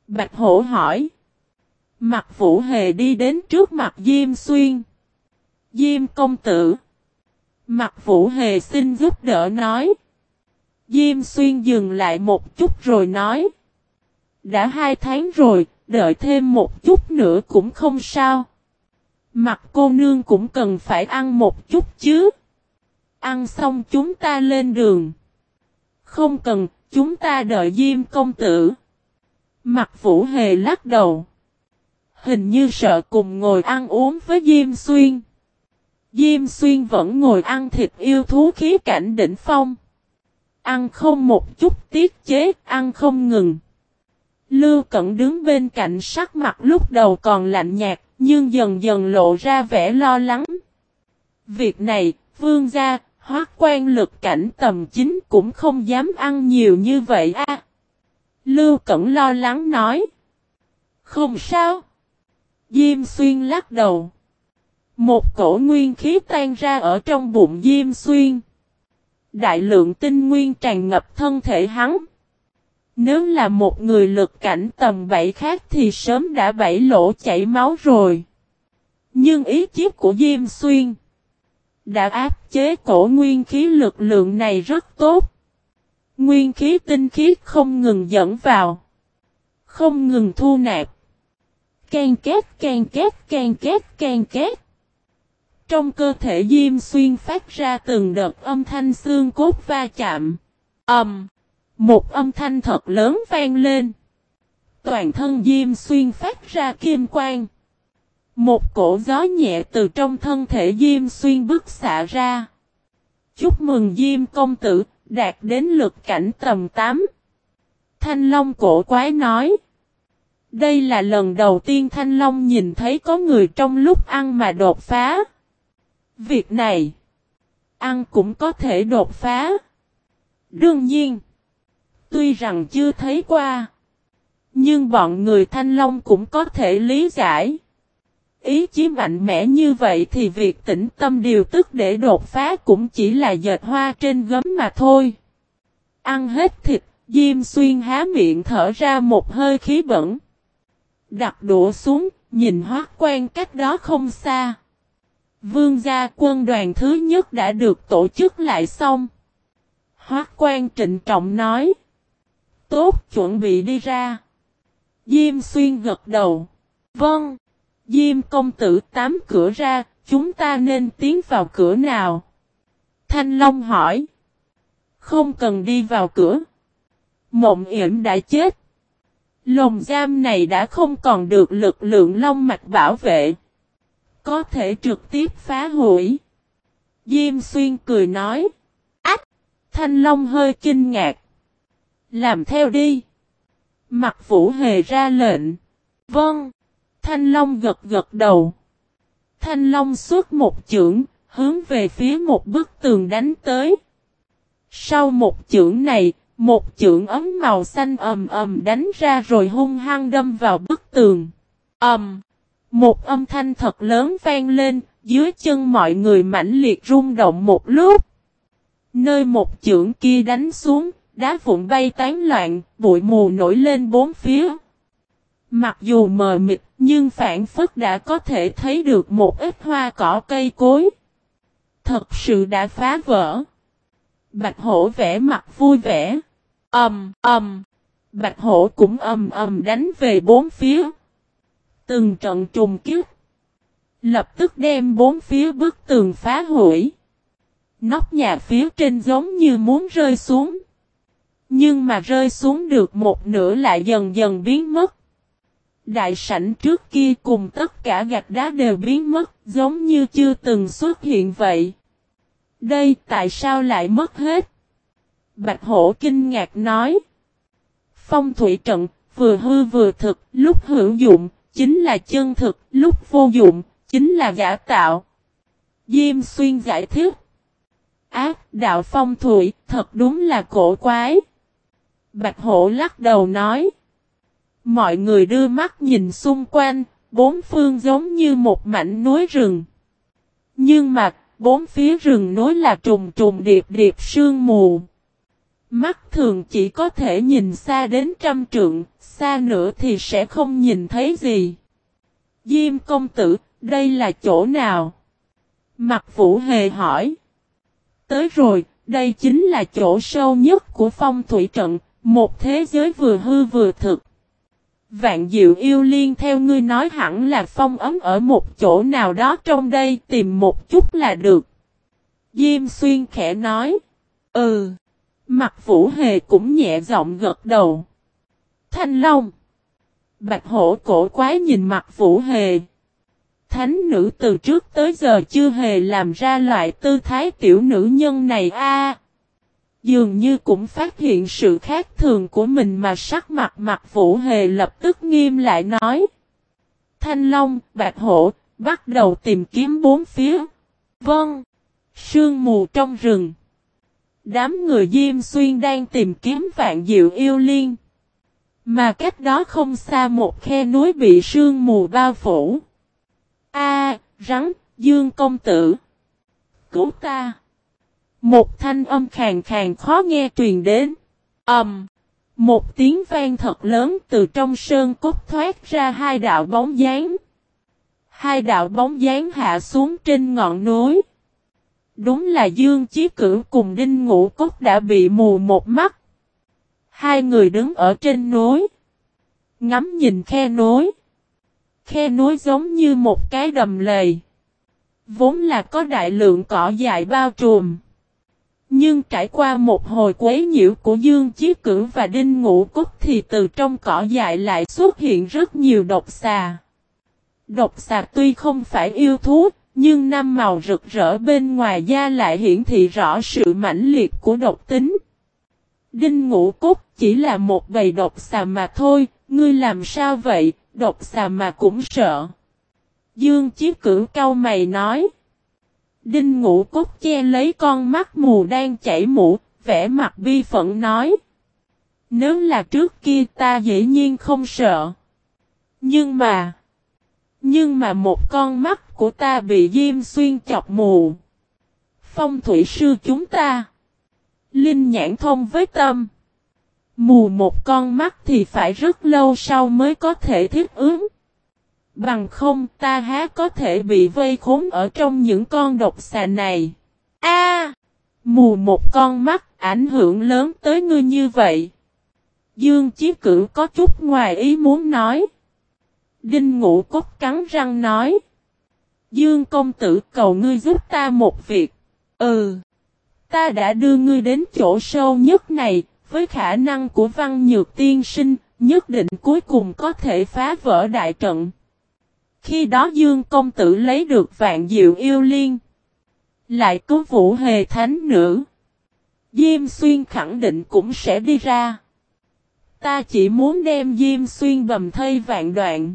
Bạch hổ hỏi. Mặt vũ hề đi đến trước mặt Diêm Xuyên. Diêm công tử. Mặt vũ hề xin giúp đỡ nói. Diêm Xuyên dừng lại một chút rồi nói. Đã hai tháng rồi, đợi thêm một chút nữa cũng không sao. Mặt cô nương cũng cần phải ăn một chút chứ. Ăn xong chúng ta lên đường. Không cần, chúng ta đợi Diêm công tử. Mặt Vũ Hề lắc đầu. Hình như sợ cùng ngồi ăn uống với Diêm Xuyên. Diêm Xuyên vẫn ngồi ăn thịt yêu thú khí cảnh đỉnh phong. Ăn không một chút tiết chế, ăn không ngừng. Lưu Cẩn đứng bên cạnh sắc mặt lúc đầu còn lạnh nhạt, nhưng dần dần lộ ra vẻ lo lắng. Việc này, vương gia, hóa quan lực cảnh tầm chính cũng không dám ăn nhiều như vậy a. Lưu Cẩn lo lắng nói. Không sao. Diêm Xuyên lắc đầu. Một cổ nguyên khí tan ra ở trong bụng Diêm Xuyên. Đại lượng tinh nguyên tràn ngập thân thể hắn. Nếu là một người lực cảnh tầm bảy khác thì sớm đã bảy lỗ chảy máu rồi. Nhưng ý chiếc của Diêm Xuyên đã áp chế cổ nguyên khí lực lượng này rất tốt. Nguyên khí tinh khiết không ngừng dẫn vào. Không ngừng thu nạp. Can két can két can két can két. Trong cơ thể Diêm Xuyên phát ra từng đợt âm thanh xương cốt va chạm. Ầm. Um, một âm thanh thật lớn vang lên. Toàn thân Diêm Xuyên phát ra kim quang. Một cổ gió nhẹ từ trong thân thể Diêm Xuyên bức xạ ra. Chúc mừng Diêm công tử, đạt đến lực cảnh tầm 8. Thanh Long cổ quái nói. Đây là lần đầu tiên Thanh Long nhìn thấy có người trong lúc ăn mà đột phá. Việc này, ăn cũng có thể đột phá. Đương nhiên, tuy rằng chưa thấy qua, nhưng bọn người Thanh Long cũng có thể lý giải. Ý chí mạnh mẽ như vậy thì việc tĩnh tâm điều tức để đột phá cũng chỉ là dệt hoa trên gấm mà thôi. Ăn hết thịt, Diêm Xuyên há miệng thở ra một hơi khí bẩn. Đặt đũa xuống, nhìn hoác quan cách đó không xa. Vương gia quân đoàn thứ nhất đã được tổ chức lại xong. Hoác quan trịnh trọng nói. Tốt chuẩn bị đi ra. Diêm xuyên gật đầu. Vâng. Diêm công tử tám cửa ra, chúng ta nên tiến vào cửa nào? Thanh Long hỏi. Không cần đi vào cửa. Mộng yểm đã chết. Lồng giam này đã không còn được lực lượng long mạch bảo vệ. Có thể trực tiếp phá hủy. Diêm xuyên cười nói. Ách! Thanh Long hơi kinh ngạc. Làm theo đi. Mặt vũ hề ra lệnh. Vâng. Thanh Long gật gật đầu. Thanh Long xuất một chưởng, hướng về phía một bức tường đánh tới. Sau một chưởng này, một chưởng ấm màu xanh ầm ầm đánh ra rồi hung hăng đâm vào bức tường. Ầm! một âm thanh thật lớn vang lên, dưới chân mọi người mãnh liệt rung động một lúc. Nơi một chưởng kia đánh xuống, đá vụn bay tán loạn, bụi mù nổi lên bốn phía. Mặc dù mờ mịt, nhưng phản phất đã có thể thấy được một ít hoa cỏ cây cối. Thật sự đã phá vỡ. Bạch hổ vẽ mặt vui vẻ. Ầm, ầm. Bạch hổ cũng ầm ầm đánh về bốn phía. Từng trận trùng kiếp. Lập tức đem bốn phía bức tường phá hủy. Nóc nhà phía trên giống như muốn rơi xuống. Nhưng mà rơi xuống được một nửa lại dần dần biến mất. Đại sảnh trước kia cùng tất cả gạch đá đều biến mất, giống như chưa từng xuất hiện vậy. Đây tại sao lại mất hết? Bạch hổ kinh ngạc nói. Phong thủy trận, vừa hư vừa thực, lúc hữu dụng, chính là chân thực, lúc vô dụng, chính là giả tạo. Diêm xuyên giải thích. Ác đạo phong thủy, thật đúng là cổ quái. Bạch hổ lắc đầu nói. Mọi người đưa mắt nhìn xung quanh, bốn phương giống như một mảnh núi rừng. Nhưng mà, bốn phía rừng núi là trùng trùng điệp điệp sương mù. Mắt thường chỉ có thể nhìn xa đến trăm trượng, xa nữa thì sẽ không nhìn thấy gì. Diêm công tử, đây là chỗ nào? Mặt vũ hề hỏi. Tới rồi, đây chính là chỗ sâu nhất của phong thủy trận, một thế giới vừa hư vừa thực. Vạn diệu yêu liên theo ngươi nói hẳn là phong ấm ở một chỗ nào đó trong đây, tìm một chút là được. Diêm xuyên khẽ nói. Ừ. Mặt vũ hề cũng nhẹ giọng gật đầu. Thanh Long. Bạch hổ cổ quái nhìn mặt vũ hề. Thánh nữ từ trước tới giờ chưa hề làm ra loại tư thái tiểu nữ nhân này a. Dường như cũng phát hiện sự khác thường của mình mà sắc mặt mặt vũ hề lập tức nghiêm lại nói. Thanh Long, Bạch Hổ, bắt đầu tìm kiếm bốn phía. Vâng. Sương mù trong rừng. Đám người Diêm Xuyên đang tìm kiếm vạn diệu yêu liên. Mà cách đó không xa một khe núi bị sương mù bao phủ. A, rắn, Dương công tử. Cứu ta. Một thanh âm khàn khàn khó nghe truyền đến. Ầm. Um, một tiếng vang thật lớn từ trong sơn cốt thoát ra hai đạo bóng dáng. Hai đạo bóng dáng hạ xuống trên ngọn núi. Đúng là Dương Chí Cửu cùng Đinh Ngũ Cốt đã bị mù một mắt. Hai người đứng ở trên núi. Ngắm nhìn khe núi. Khe núi giống như một cái đầm lầy. Vốn là có đại lượng cỏ dại bao trùm. Nhưng trải qua một hồi quấy nhiễu của Dương Chí Cửu và Đinh Ngũ Cúc thì từ trong cỏ dại lại xuất hiện rất nhiều độc xà. Độc xà tuy không phải yêu thú, nhưng năm màu rực rỡ bên ngoài da lại hiển thị rõ sự mãnh liệt của độc tính. Đinh ngũ Cúc chỉ là một bầy độc xà mà thôi, ngươi làm sao vậy, độc xà mà cũng sợ. Dương Chí Cửu cau mày nói. Đinh ngũ cốt che lấy con mắt mù đang chảy mũ, vẻ mặt bi phận nói. Nếu là trước kia ta dễ nhiên không sợ. Nhưng mà... Nhưng mà một con mắt của ta bị diêm xuyên chọc mù. Phong thủy sư chúng ta. Linh nhãn thông với tâm. Mù một con mắt thì phải rất lâu sau mới có thể thiết ứng. Bằng không ta há có thể bị vây khốn ở trong những con độc xà này. A, Mù một con mắt ảnh hưởng lớn tới ngươi như vậy. Dương Chí Cử có chút ngoài ý muốn nói. Đinh ngũ cốt cắn răng nói. Dương công tử cầu ngươi giúp ta một việc. Ừ. Ta đã đưa ngươi đến chỗ sâu nhất này, với khả năng của văn nhược tiên sinh, nhất định cuối cùng có thể phá vỡ đại trận. Khi đó Dương công tử lấy được vạn diệu yêu liên. Lại cứu vũ hề thánh nữ. Diêm xuyên khẳng định cũng sẽ đi ra. Ta chỉ muốn đem Diêm xuyên bầm thây vạn đoạn.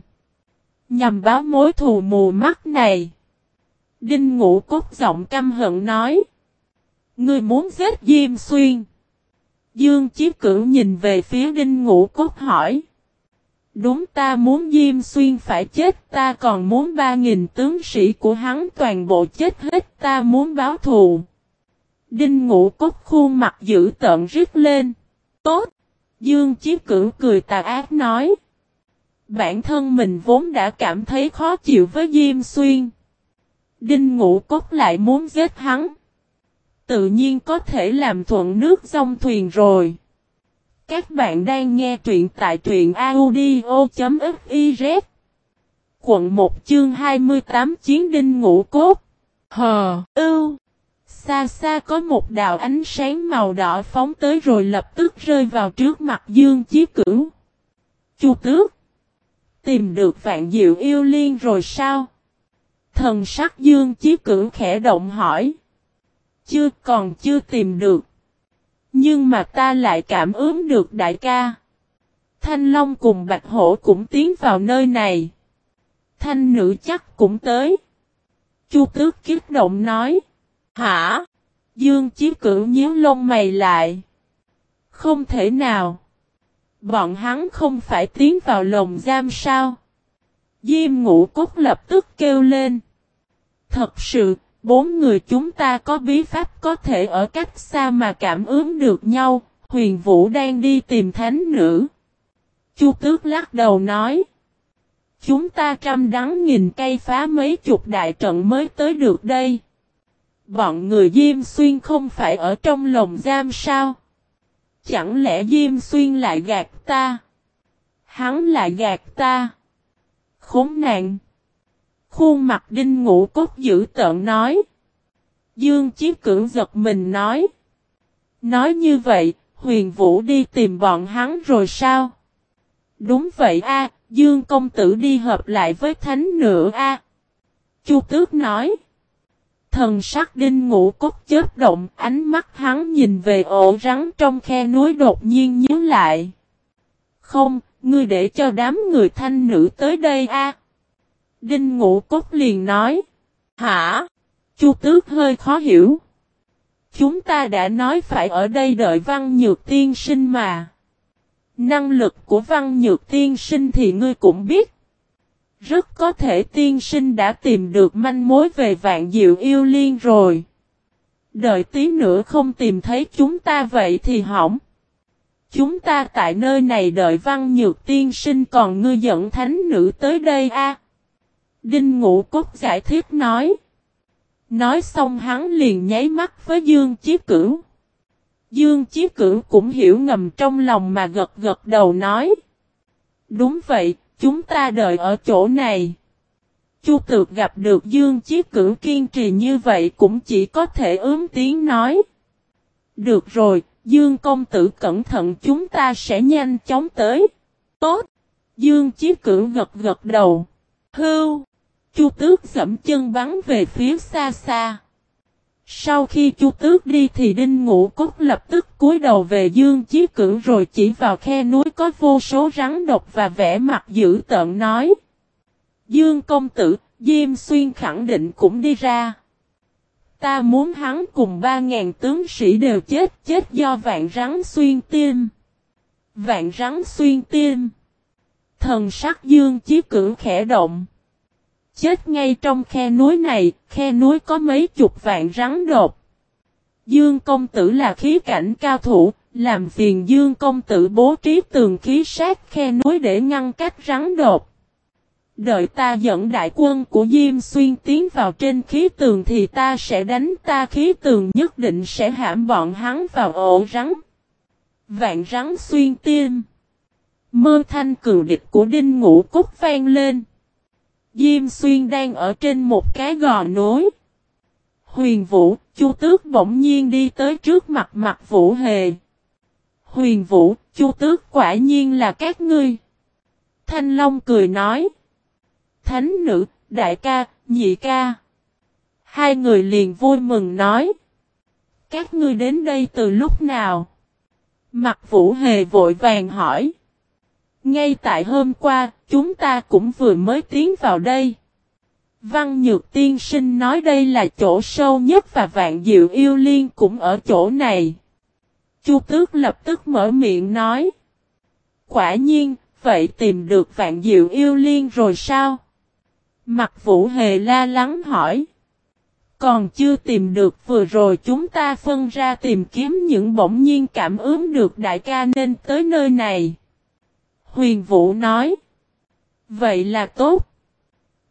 Nhằm báo mối thù mù mắt này. Đinh ngũ cốt giọng căm hận nói. Ngươi muốn giết Diêm Xuyên. Dương Chiếp Cửu nhìn về phía Đinh Ngũ Cốt hỏi. Đúng ta muốn Diêm Xuyên phải chết, ta còn muốn ba nghìn tướng sĩ của hắn toàn bộ chết hết, ta muốn báo thù. Đinh Ngũ Cốt khuôn mặt dữ tợn rít lên. Tốt! Dương Chiếp Cửu cười tà ác nói. Bản thân mình vốn đã cảm thấy khó chịu với Diêm Xuyên. Đinh Ngũ Cốt lại muốn giết hắn. tự nhiên có thể làm thuận nước dòng thuyền rồi. Các bạn đang nghe truyện tại truyện audio.fiz Quận 1 chương 28 Chiến đinh ngũ cốt Hờ, ưu Xa xa có một đạo ánh sáng màu đỏ phóng tới rồi lập tức rơi vào trước mặt Dương Chí Cửu. Chu tước. Tìm được vạn diệu yêu liên rồi sao? Thần sắc Dương Chí Cửu khẽ động hỏi. Chưa còn chưa tìm được. Nhưng mà ta lại cảm ứng được đại ca. Thanh Long cùng Bạch Hổ cũng tiến vào nơi này. Thanh nữ chắc cũng tới. Chu tước kiếp động nói. Hả? Dương Chí Cửu nhíu lông mày lại. Không thể nào. Bọn hắn không phải tiến vào lồng giam sao? Diêm ngũ cốt lập tức kêu lên. Thật sự, bốn người chúng ta có bí pháp có thể ở cách xa mà cảm ứng được nhau, huyền vũ đang đi tìm thánh nữ. Chu tước lắc đầu nói. Chúng ta trăm đắng nghìn cây phá mấy chục đại trận mới tới được đây. Bọn người Diêm Xuyên không phải ở trong lồng giam sao? Chẳng lẽ Diêm Xuyên lại gạt ta? Hắn lại gạt ta? Khốn nạn! Khuôn mặt đinh ngũ cốt dữ tợn nói. Dương Chí Cưỡng giật mình nói. Nói như vậy, huyền vũ đi tìm bọn hắn rồi sao? Đúng vậy a, Dương công tử đi hợp lại với thánh nữa a. Chu Tước nói. Thần sắc đinh ngũ cốt chết động, ánh mắt hắn nhìn về ổ rắn trong khe núi đột nhiên nhớ lại. Không, ngươi để cho đám người thanh nữ tới đây a. Đinh ngũ cốt liền nói. Hả? Chu tước hơi khó hiểu. Chúng ta đã nói phải ở đây đợi văn nhược tiên sinh mà. Năng lực của văn nhược tiên sinh thì ngươi cũng biết. Rất có thể tiên sinh đã tìm được manh mối về vạn diệu yêu liên rồi. Đợi tí nữa không tìm thấy chúng ta vậy thì hỏng. Chúng ta tại nơi này đợi văn nhược tiên sinh còn ngươi dẫn thánh nữ tới đây a. Đinh Ngũ Cốt giải thích nói. Nói xong hắn liền nháy mắt với Dương Chí Cửu. Dương Chí Cửu cũng hiểu ngầm trong lòng mà gật gật đầu nói. Đúng vậy, chúng ta đợi ở chỗ này. Chu Tược gặp được Dương Chí Cửu kiên trì như vậy cũng chỉ có thể ướm tiếng nói. Được rồi, Dương công tử cẩn thận chúng ta sẽ nhanh chóng tới. Tốt! Dương Chí Cửu gật gật đầu. Hưu! Chu tước dẫm chân bắn về phía xa xa. Sau khi chu tước đi thì đinh ngũ cốt lập tức cúi đầu về dương chí cử rồi chỉ vào khe núi có vô số rắn độc và vẻ mặt dữ tợn nói. Dương công tử, Diêm Xuyên khẳng định cũng đi ra. Ta muốn hắn cùng ba ngàn tướng sĩ đều chết chết do vạn rắn xuyên tim. Vạn rắn xuyên tim. Thần sắc dương chí cử khẽ động chết ngay trong khe núi này, khe núi có mấy chục vạn rắn đột. Dương công tử là khí cảnh cao thủ, làm phiền Dương công tử bố trí tường khí sát khe núi để ngăn cách rắn đột. Đợi ta dẫn đại quân của Diêm Xuyên tiến vào trên khí tường thì ta sẽ đánh ta khí tường nhất định sẽ hãm bọn hắn vào ổ rắn. Vạn rắn xuyên tim. Mơ thanh cường địch của đinh ngũ cúc vang lên. Diêm xuyên đang ở trên một cái gò nối. Huyền Vũ, Chu Tước bỗng nhiên đi tới trước mặt mặt Vũ Hề. Huyền Vũ, Chu Tước quả nhiên là các ngươi. Thanh Long cười nói. Thánh nữ, đại ca, nhị ca. Hai người liền vui mừng nói. Các ngươi đến đây từ lúc nào? Mặt Vũ Hề vội vàng hỏi. Ngay tại hôm qua, chúng ta cũng vừa mới tiến vào đây. Văn Nhược Tiên Sinh nói đây là chỗ sâu nhất và Vạn Diệu Yêu Liên cũng ở chỗ này. Chu Tước lập tức mở miệng nói. Quả nhiên, vậy tìm được Vạn Diệu Yêu Liên rồi sao? Mặt Vũ Hề la lắng hỏi. Còn chưa tìm được vừa rồi chúng ta phân ra tìm kiếm những bỗng nhiên cảm ứng được đại ca nên tới nơi này. Huyền Vũ nói. Vậy là tốt.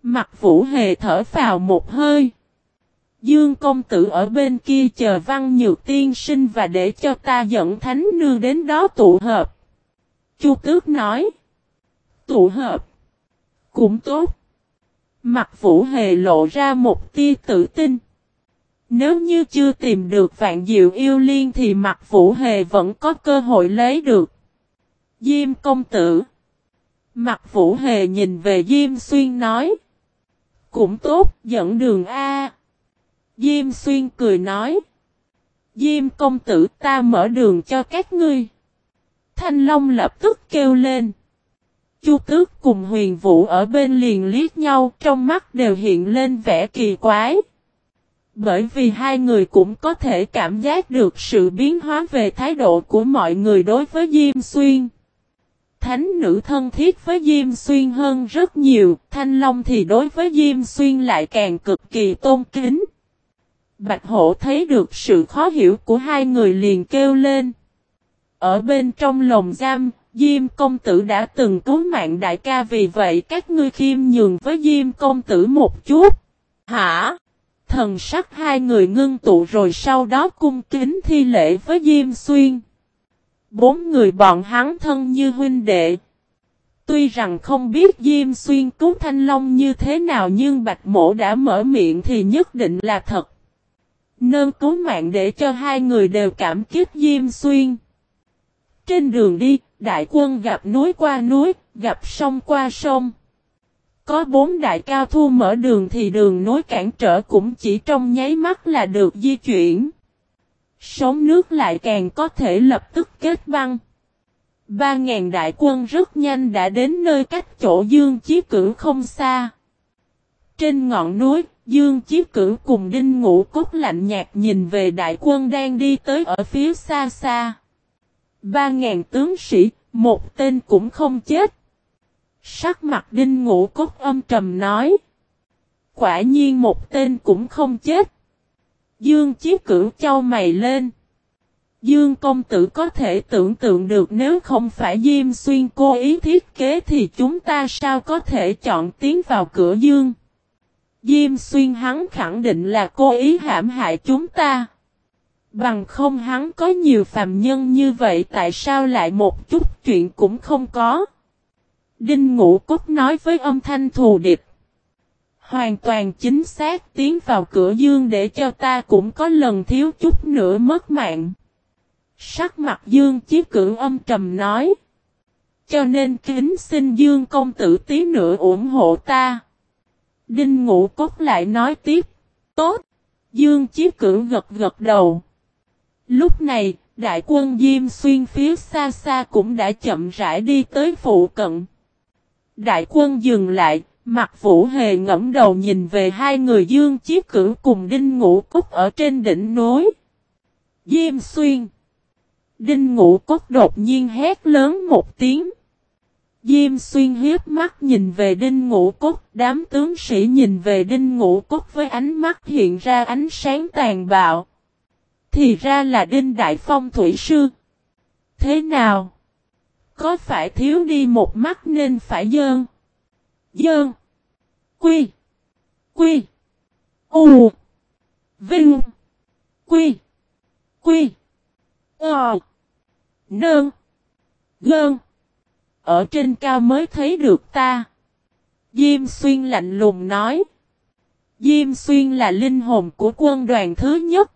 Mặt Vũ Hề thở vào một hơi. Dương công tử ở bên kia chờ văn nhược tiên sinh và để cho ta dẫn thánh nương đến đó tụ hợp. Chu tước nói. Tụ hợp. Cũng tốt. Mặt vũ hề lộ ra một tia tự tin. Nếu như chưa tìm được vạn diệu yêu liên thì mặt vũ hề vẫn có cơ hội lấy được. Diêm công tử. Mặt vũ hề nhìn về Diêm xuyên nói. Cũng tốt, dẫn đường A. Diêm xuyên cười nói. Diêm công tử ta mở đường cho các ngươi. Thanh Long lập tức kêu lên. Chu tước cùng huyền vũ ở bên liền liếc nhau trong mắt đều hiện lên vẻ kỳ quái. Bởi vì hai người cũng có thể cảm giác được sự biến hóa về thái độ của mọi người đối với Diêm Xuyên. Thánh nữ thân thiết với Diêm Xuyên hơn rất nhiều, Thanh Long thì đối với Diêm Xuyên lại càng cực kỳ tôn kính. Bạch Hổ thấy được sự khó hiểu của hai người liền kêu lên. Ở bên trong lồng giam, Diêm công tử đã từng cứu mạng đại ca vì vậy các ngươi khiêm nhường với Diêm công tử một chút. Hả? Thần sắc hai người ngưng tụ rồi sau đó cung kính thi lễ với Diêm Xuyên. Bốn người bọn hắn thân như huynh đệ. Tuy rằng không biết Diêm Xuyên cứu Thanh Long như thế nào nhưng Bạch Mổ đã mở miệng thì nhất định là thật. Nơn cứu mạng để cho hai người đều cảm kích Diêm Xuyên. Trên đường đi, đại quân gặp núi qua núi, gặp sông qua sông. Có bốn đại cao thu mở đường thì đường nối cản trở cũng chỉ trong nháy mắt là được di chuyển. Sống nước lại càng có thể lập tức kết băng. Ba ngàn đại quân rất nhanh đã đến nơi cách chỗ Dương Chí Cử không xa. Trên ngọn núi, Dương Chí Cử cùng Đinh Ngũ Cốt lạnh nhạt nhìn về đại quân đang đi tới ở phía xa xa. Ba ngàn tướng sĩ, một tên cũng không chết. Sắc mặt Đinh Ngũ Cốt âm trầm nói. Quả nhiên một tên cũng không chết. Dương Chí Cửu châu mày lên. Dương công tử có thể tưởng tượng được nếu không phải Diêm Xuyên cố ý thiết kế thì chúng ta sao có thể chọn tiến vào cửa Dương. Diêm Xuyên hắn khẳng định là cố ý hãm hại chúng ta. Bằng không hắn có nhiều phàm nhân như vậy tại sao lại một chút chuyện cũng không có. Đinh Ngũ Cốt nói với âm thanh thù địch. Hoàn toàn chính xác tiến vào cửa dương để cho ta cũng có lần thiếu chút nữa mất mạng. Sắc mặt dương chiếc cử âm trầm nói. Cho nên kính xin dương công tử tí nữa ủng hộ ta. Đinh ngũ cốt lại nói tiếp. Tốt. Dương chiếc cử gật gật đầu. Lúc này, đại quân Diêm Xuyên phía xa xa cũng đã chậm rãi đi tới phụ cận. Đại quân dừng lại, Mặt vũ hề ngẫm đầu nhìn về hai người dương chiếc cử cùng đinh ngũ cúc ở trên đỉnh núi. Diêm xuyên. Đinh ngũ cúc đột nhiên hét lớn một tiếng. Diêm xuyên hiếp mắt nhìn về đinh ngũ cúc, đám tướng sĩ nhìn về đinh ngũ cúc với ánh mắt hiện ra ánh sáng tàn bạo. Thì ra là đinh đại phong thủy sư. Thế nào? Có phải thiếu đi một mắt nên phải dơn? Dơn. Quy. Quy. U. Vinh. Quy. Quy. Ờ. Nơn. Gơn. Ở trên cao mới thấy được ta. Diêm xuyên lạnh lùng nói. Diêm xuyên là linh hồn của quân đoàn thứ nhất.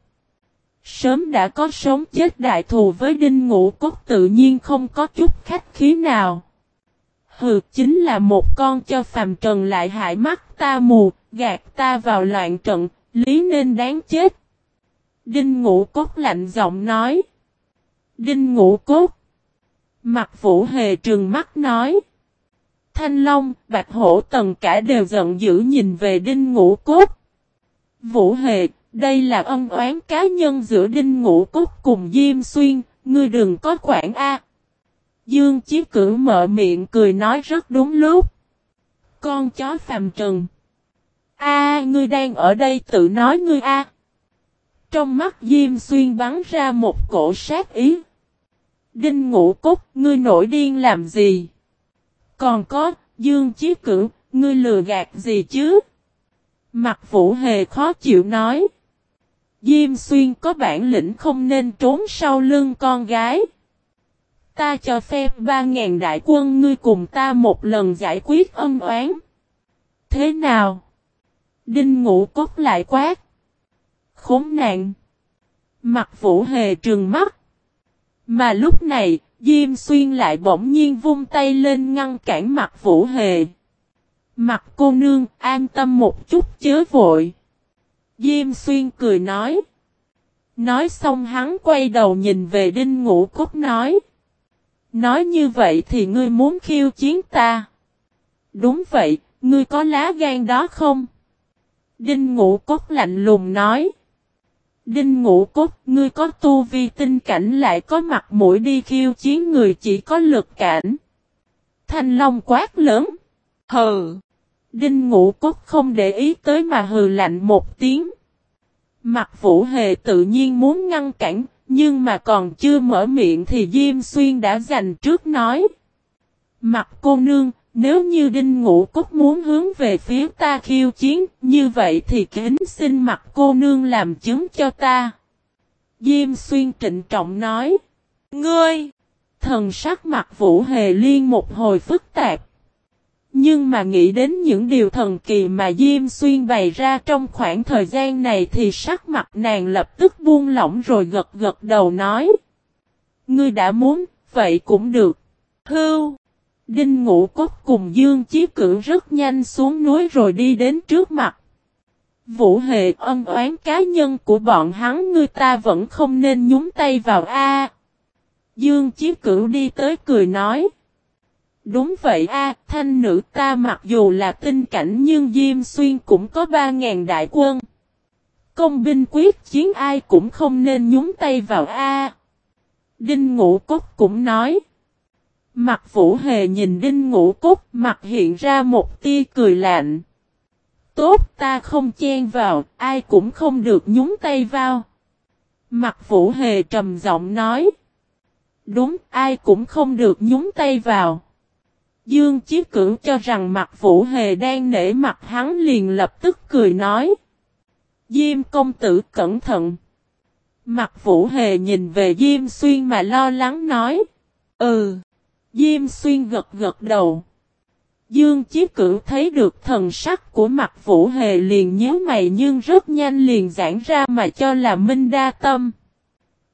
Sớm đã có sống chết đại thù với đinh ngũ cốt tự nhiên không có chút khách khí nào. Hừ chính là một con cho phàm trần lại hại mắt ta mù, gạt ta vào loạn trận, lý nên đáng chết. Đinh ngũ cốt lạnh giọng nói. Đinh ngũ cốt. Mặt vũ hề trừng mắt nói. Thanh Long, Bạch Hổ tần cả đều giận dữ nhìn về Đinh Ngũ Cốt. Vũ Hề, đây là ân oán cá nhân giữa Đinh Ngũ Cốt cùng Diêm Xuyên, ngươi đừng có quản A. Dương Chí Cử mở miệng cười nói rất đúng lúc. Con chó phàm trần. A, ngươi đang ở đây tự nói ngươi a. Trong mắt Diêm Xuyên bắn ra một cổ sát ý. Đinh Ngũ Cốt, ngươi nổi điên làm gì? Còn có, Dương Chí Cử, ngươi lừa gạt gì chứ? Mặt vũ hề khó chịu nói. Diêm xuyên có bản lĩnh không nên trốn sau lưng con gái. Ta cho phép ba ngàn đại quân ngươi cùng ta một lần giải quyết ân oán. Thế nào? Đinh ngũ cốt lại quát. Khốn nạn. Mặt vũ hề trừng mắt. Mà lúc này, Diêm Xuyên lại bỗng nhiên vung tay lên ngăn cản mặt vũ hề. Mặt cô nương an tâm một chút chớ vội. Diêm Xuyên cười nói. Nói xong hắn quay đầu nhìn về Đinh Ngũ Cốt nói. Nói như vậy thì ngươi muốn khiêu chiến ta. Đúng vậy, ngươi có lá gan đó không? Đinh Ngũ Cốt lạnh lùng nói. Đinh Ngũ Cốt, ngươi có tu vi tinh cảnh lại có mặt mũi đi khiêu chiến người chỉ có lực cảnh. Thanh Long quát lớn. Hừ. Đinh Ngũ Cốt không để ý tới mà hừ lạnh một tiếng. Mặt Vũ Hề tự nhiên muốn ngăn cản, nhưng mà còn chưa mở miệng thì Diêm Xuyên đã giành trước nói. Mặt cô nương, nếu như Đinh Ngũ Cúc muốn hướng về phía ta khiêu chiến, như vậy thì kính xin mặt cô nương làm chứng cho ta. Diêm Xuyên trịnh trọng nói. Ngươi! Thần sắc mặt Vũ Hề Liên một hồi phức tạp. Nhưng mà nghĩ đến những điều thần kỳ mà Diêm Xuyên bày ra trong khoảng thời gian này thì sắc mặt nàng lập tức buông lỏng rồi gật gật đầu nói. Ngươi đã muốn, vậy cũng được. Hưu! Đinh Ngũ Cốt cùng Dương Chí Cử rất nhanh xuống núi rồi đi đến trước mặt. Vũ hệ ân oán cá nhân của bọn hắn người ta vẫn không nên nhúng tay vào A. Dương Chí Cử đi tới cười nói. Đúng vậy a, thanh nữ ta mặc dù là tinh cảnh nhưng Diêm Xuyên cũng có ba ngàn đại quân. Công binh quyết chiến ai cũng không nên nhúng tay vào a. Đinh Ngũ Cốt cũng nói. Mặt Vũ Hề nhìn Đinh Ngũ Cốt mặt hiện ra một tia cười lạnh. Tốt ta không chen vào, ai cũng không được nhúng tay vào. Mặt Vũ Hề trầm giọng nói. Đúng, ai cũng không được nhúng tay vào. Dương Chí Cửu cho rằng mặt Vũ Hề đang nể mặt hắn liền lập tức cười nói. Diêm công tử cẩn thận. Mặt Vũ Hề nhìn về Diêm Xuyên mà lo lắng nói. Ừ. Diêm Xuyên gật gật đầu. Dương Chí Cửu thấy được thần sắc của mặt Vũ Hề liền nhớ mày nhưng rất nhanh liền giãn ra mà cho là Minh đa tâm.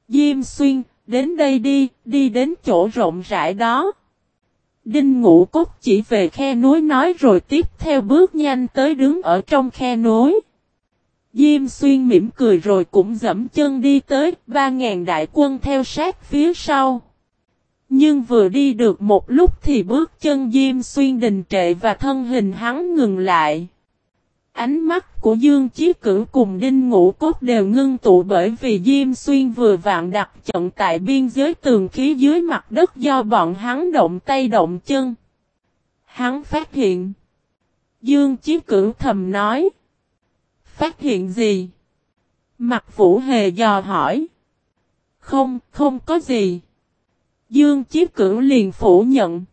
Diêm Xuyên, đến đây đi, đi đến chỗ rộng rãi đó. Đinh Ngũ Cốt chỉ về khe núi nói rồi tiếp theo bước nhanh tới đứng ở trong khe núi. Diêm xuyên mỉm cười rồi cũng dẫm chân đi tới, ba ngàn đại quân theo sát phía sau. Nhưng vừa đi được một lúc thì bước chân Diêm xuyên đình trệ và thân hình hắn ngừng lại. Ánh mắt của Dương Chí Cử cùng Đinh Ngũ Cốt đều ngưng tụ bởi vì Diêm Xuyên vừa vạn đặt trận tại biên giới tường khí dưới mặt đất do bọn hắn động tay động chân. Hắn phát hiện. Dương Chí Cử thầm nói. Phát hiện gì? Mặt Vũ Hề dò hỏi. Không, không có gì. Dương Chí Cử liền phủ nhận.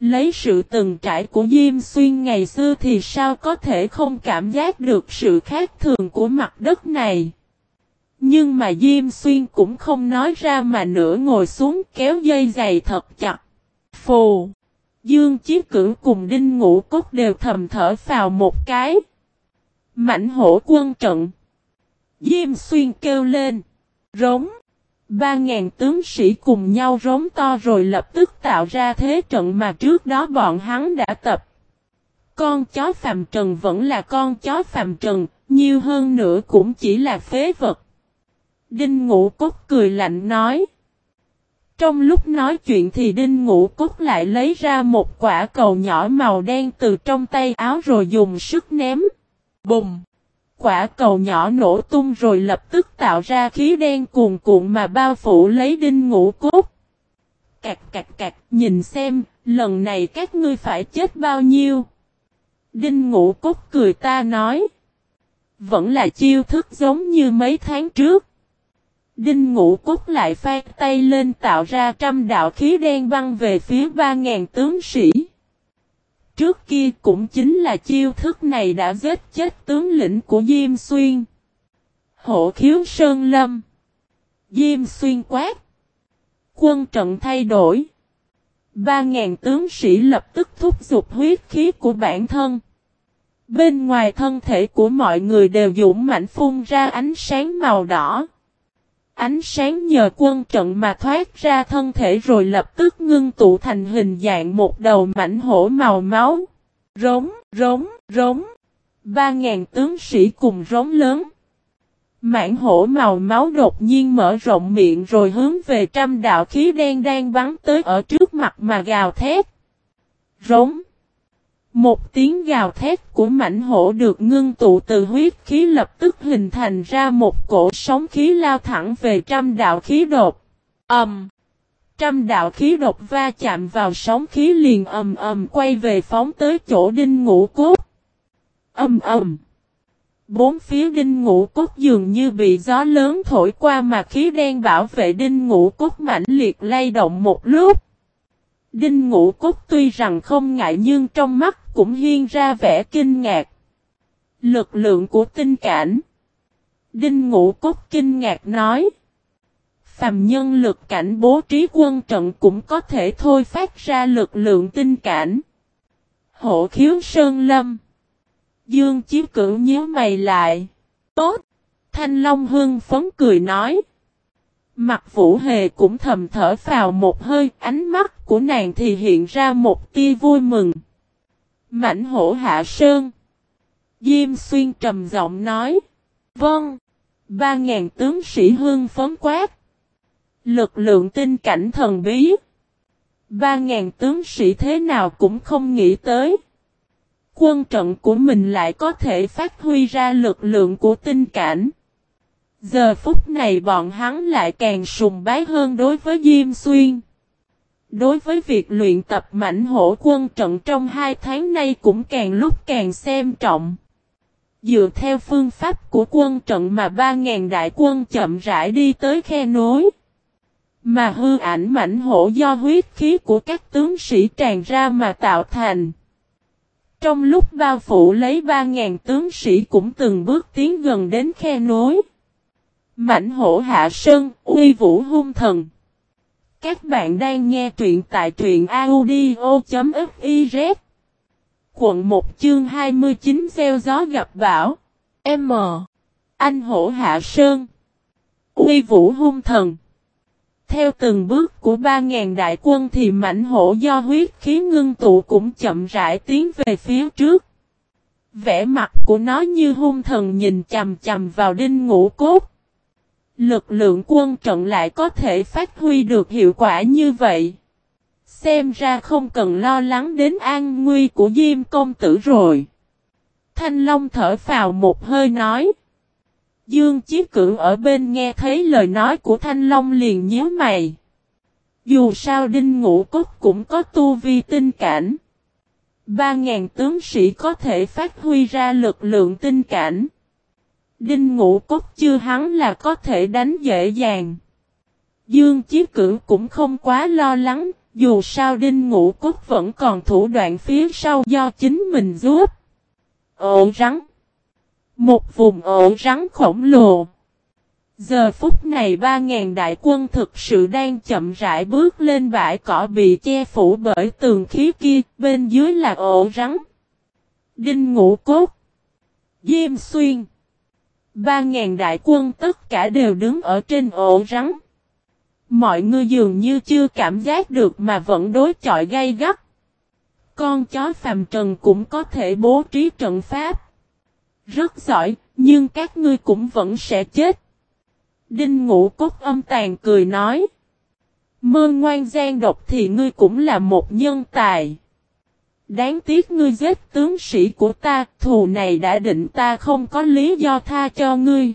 Lấy sự từng trải của Diêm Xuyên ngày xưa thì sao có thể không cảm giác được sự khác thường của mặt đất này. Nhưng mà Diêm Xuyên cũng không nói ra mà nửa ngồi xuống kéo dây giày thật chặt. Phù! Dương Chí Cử cùng Đinh Ngũ Cốt đều thầm thở vào một cái. Mảnh hổ quân trận. Diêm Xuyên kêu lên. Rống! Ba ngàn tướng sĩ cùng nhau rống to rồi lập tức tạo ra thế trận mà trước đó bọn hắn đã tập. Con chó phàm trần vẫn là con chó phàm trần, nhiều hơn nữa cũng chỉ là phế vật. Đinh Ngũ Cốt cười lạnh nói. Trong lúc nói chuyện thì Đinh Ngũ Cốt lại lấy ra một quả cầu nhỏ màu đen từ trong tay áo rồi dùng sức ném. Bùng! Quả cầu nhỏ nổ tung rồi lập tức tạo ra khí đen cuồn cuộn mà bao phủ lấy đinh ngũ cốt. Cạc cạc cạc, nhìn xem, lần này các ngươi phải chết bao nhiêu. Đinh ngũ cốt cười ta nói. Vẫn là chiêu thức giống như mấy tháng trước. Đinh ngũ cốt lại phát tay lên tạo ra trăm đạo khí đen băng về phía ba ngàn tướng sĩ. Trước kia cũng chính là chiêu thức này đã giết chết tướng lĩnh của Diêm Xuyên. Hộ khiếu Sơn Lâm. Diêm Xuyên quát. Quân trận thay đổi. Ba ngàn tướng sĩ lập tức thúc giục huyết khí của bản thân. Bên ngoài thân thể của mọi người đều dũng mạnh phun ra ánh sáng màu đỏ. Ánh sáng nhờ quân trận mà thoát ra thân thể rồi lập tức ngưng tụ thành hình dạng một đầu mảnh hổ màu máu. Rống, rống, rống. Ba ngàn tướng sĩ cùng rống lớn. Mãn hổ màu máu đột nhiên mở rộng miệng rồi hướng về trăm đạo khí đen đang bắn tới ở trước mặt mà gào thét. Rống. Một tiếng gào thét của mảnh hổ được ngưng tụ từ huyết khí lập tức hình thành ra một cổ sóng khí lao thẳng về trăm đạo khí đột. Ầm. Um, trăm đạo khí đột va chạm vào sóng khí liền ầm ầm quay về phóng tới chỗ đinh ngũ cốt. Ầm ầm. Bốn phía đinh ngũ cốt dường như bị gió lớn thổi qua mà khí đen bảo vệ đinh ngũ cốt mãnh liệt lay động một lúc. Đinh ngũ cốt tuy rằng không ngại nhưng trong mắt cũng hiên ra vẻ kinh ngạc. Lực lượng của tinh cảnh. Đinh ngũ cốt kinh ngạc nói. Phàm nhân lực cảnh bố trí quân trận cũng có thể thôi phát ra lực lượng tinh cảnh. Hộ khiếu sơn lâm. Dương Chiếu Cửu nhíu mày lại. Tốt! Thanh Long hưng phấn cười nói. Mặt Vũ Hề cũng thầm thở vào một hơi, ánh mắt của nàng thì hiện ra một tia vui mừng. Mảnh hổ hạ sơn. Diêm xuyên trầm giọng nói. Vâng. Ba ngàn tướng sĩ hương phấn quát. Lực lượng tinh cảnh thần bí. Ba ngàn tướng sĩ thế nào cũng không nghĩ tới. Quân trận của mình lại có thể phát huy ra lực lượng của tinh cảnh. Giờ phút này bọn hắn lại càng sùng bái hơn đối với Diêm Xuyên. Đối với việc luyện tập mảnh hổ quân trận trong hai tháng nay cũng càng lúc càng xem trọng. Dựa theo phương pháp của quân trận mà 3.000 đại quân chậm rãi đi tới khe nối. Mà hư ảnh mảnh hổ do huyết khí của các tướng sĩ tràn ra mà tạo thành. Trong lúc bao phủ lấy 3.000 tướng sĩ cũng từng bước tiến gần đến khe nối. Mảnh hổ hạ sơn, uy vũ hung thần. Các bạn đang nghe truyện tại truyện audio.fiz Quận 1 chương 29 gieo gió gặp bão M. Anh hổ hạ sơn Uy vũ hung thần Theo từng bước của 3.000 đại quân thì mảnh hổ do huyết khí ngưng tụ cũng chậm rãi tiến về phía trước. Vẻ mặt của nó như hung thần nhìn chầm chầm vào đinh ngũ cốt. Lực lượng quân trận lại có thể phát huy được hiệu quả như vậy. Xem ra không cần lo lắng đến an nguy của Diêm công tử rồi. Thanh Long thở vào một hơi nói. Dương Chí Cử ở bên nghe thấy lời nói của Thanh Long liền nhíu mày. Dù sao Đinh Ngũ Cốt cũng có tu vi tinh cảnh. Ba ngàn tướng sĩ có thể phát huy ra lực lượng tinh cảnh. Đinh ngũ cốt chưa hắn là có thể đánh dễ dàng. Dương Chí Cử cũng không quá lo lắng, dù sao Đinh Ngũ Cốt vẫn còn thủ đoạn phía sau do chính mình giúp. Ổ rắn Một vùng ổ rắn khổng lồ. Giờ phút này ba ngàn đại quân thực sự đang chậm rãi bước lên bãi cỏ bị che phủ bởi tường khí kia, bên dưới là ổ rắn. Đinh Ngũ Cốt Diêm Xuyên Ba ngàn đại quân tất cả đều đứng ở trên ổ rắn. Mọi người dường như chưa cảm giác được mà vẫn đối chọi gay gắt. Con chó phàm trần cũng có thể bố trí trận pháp. Rất giỏi, nhưng các ngươi cũng vẫn sẽ chết. Đinh ngũ cốt âm tàn cười nói. Mơ ngoan gian độc thì ngươi cũng là một nhân tài. Đáng tiếc ngươi giết tướng sĩ của ta, thù này đã định ta không có lý do tha cho ngươi.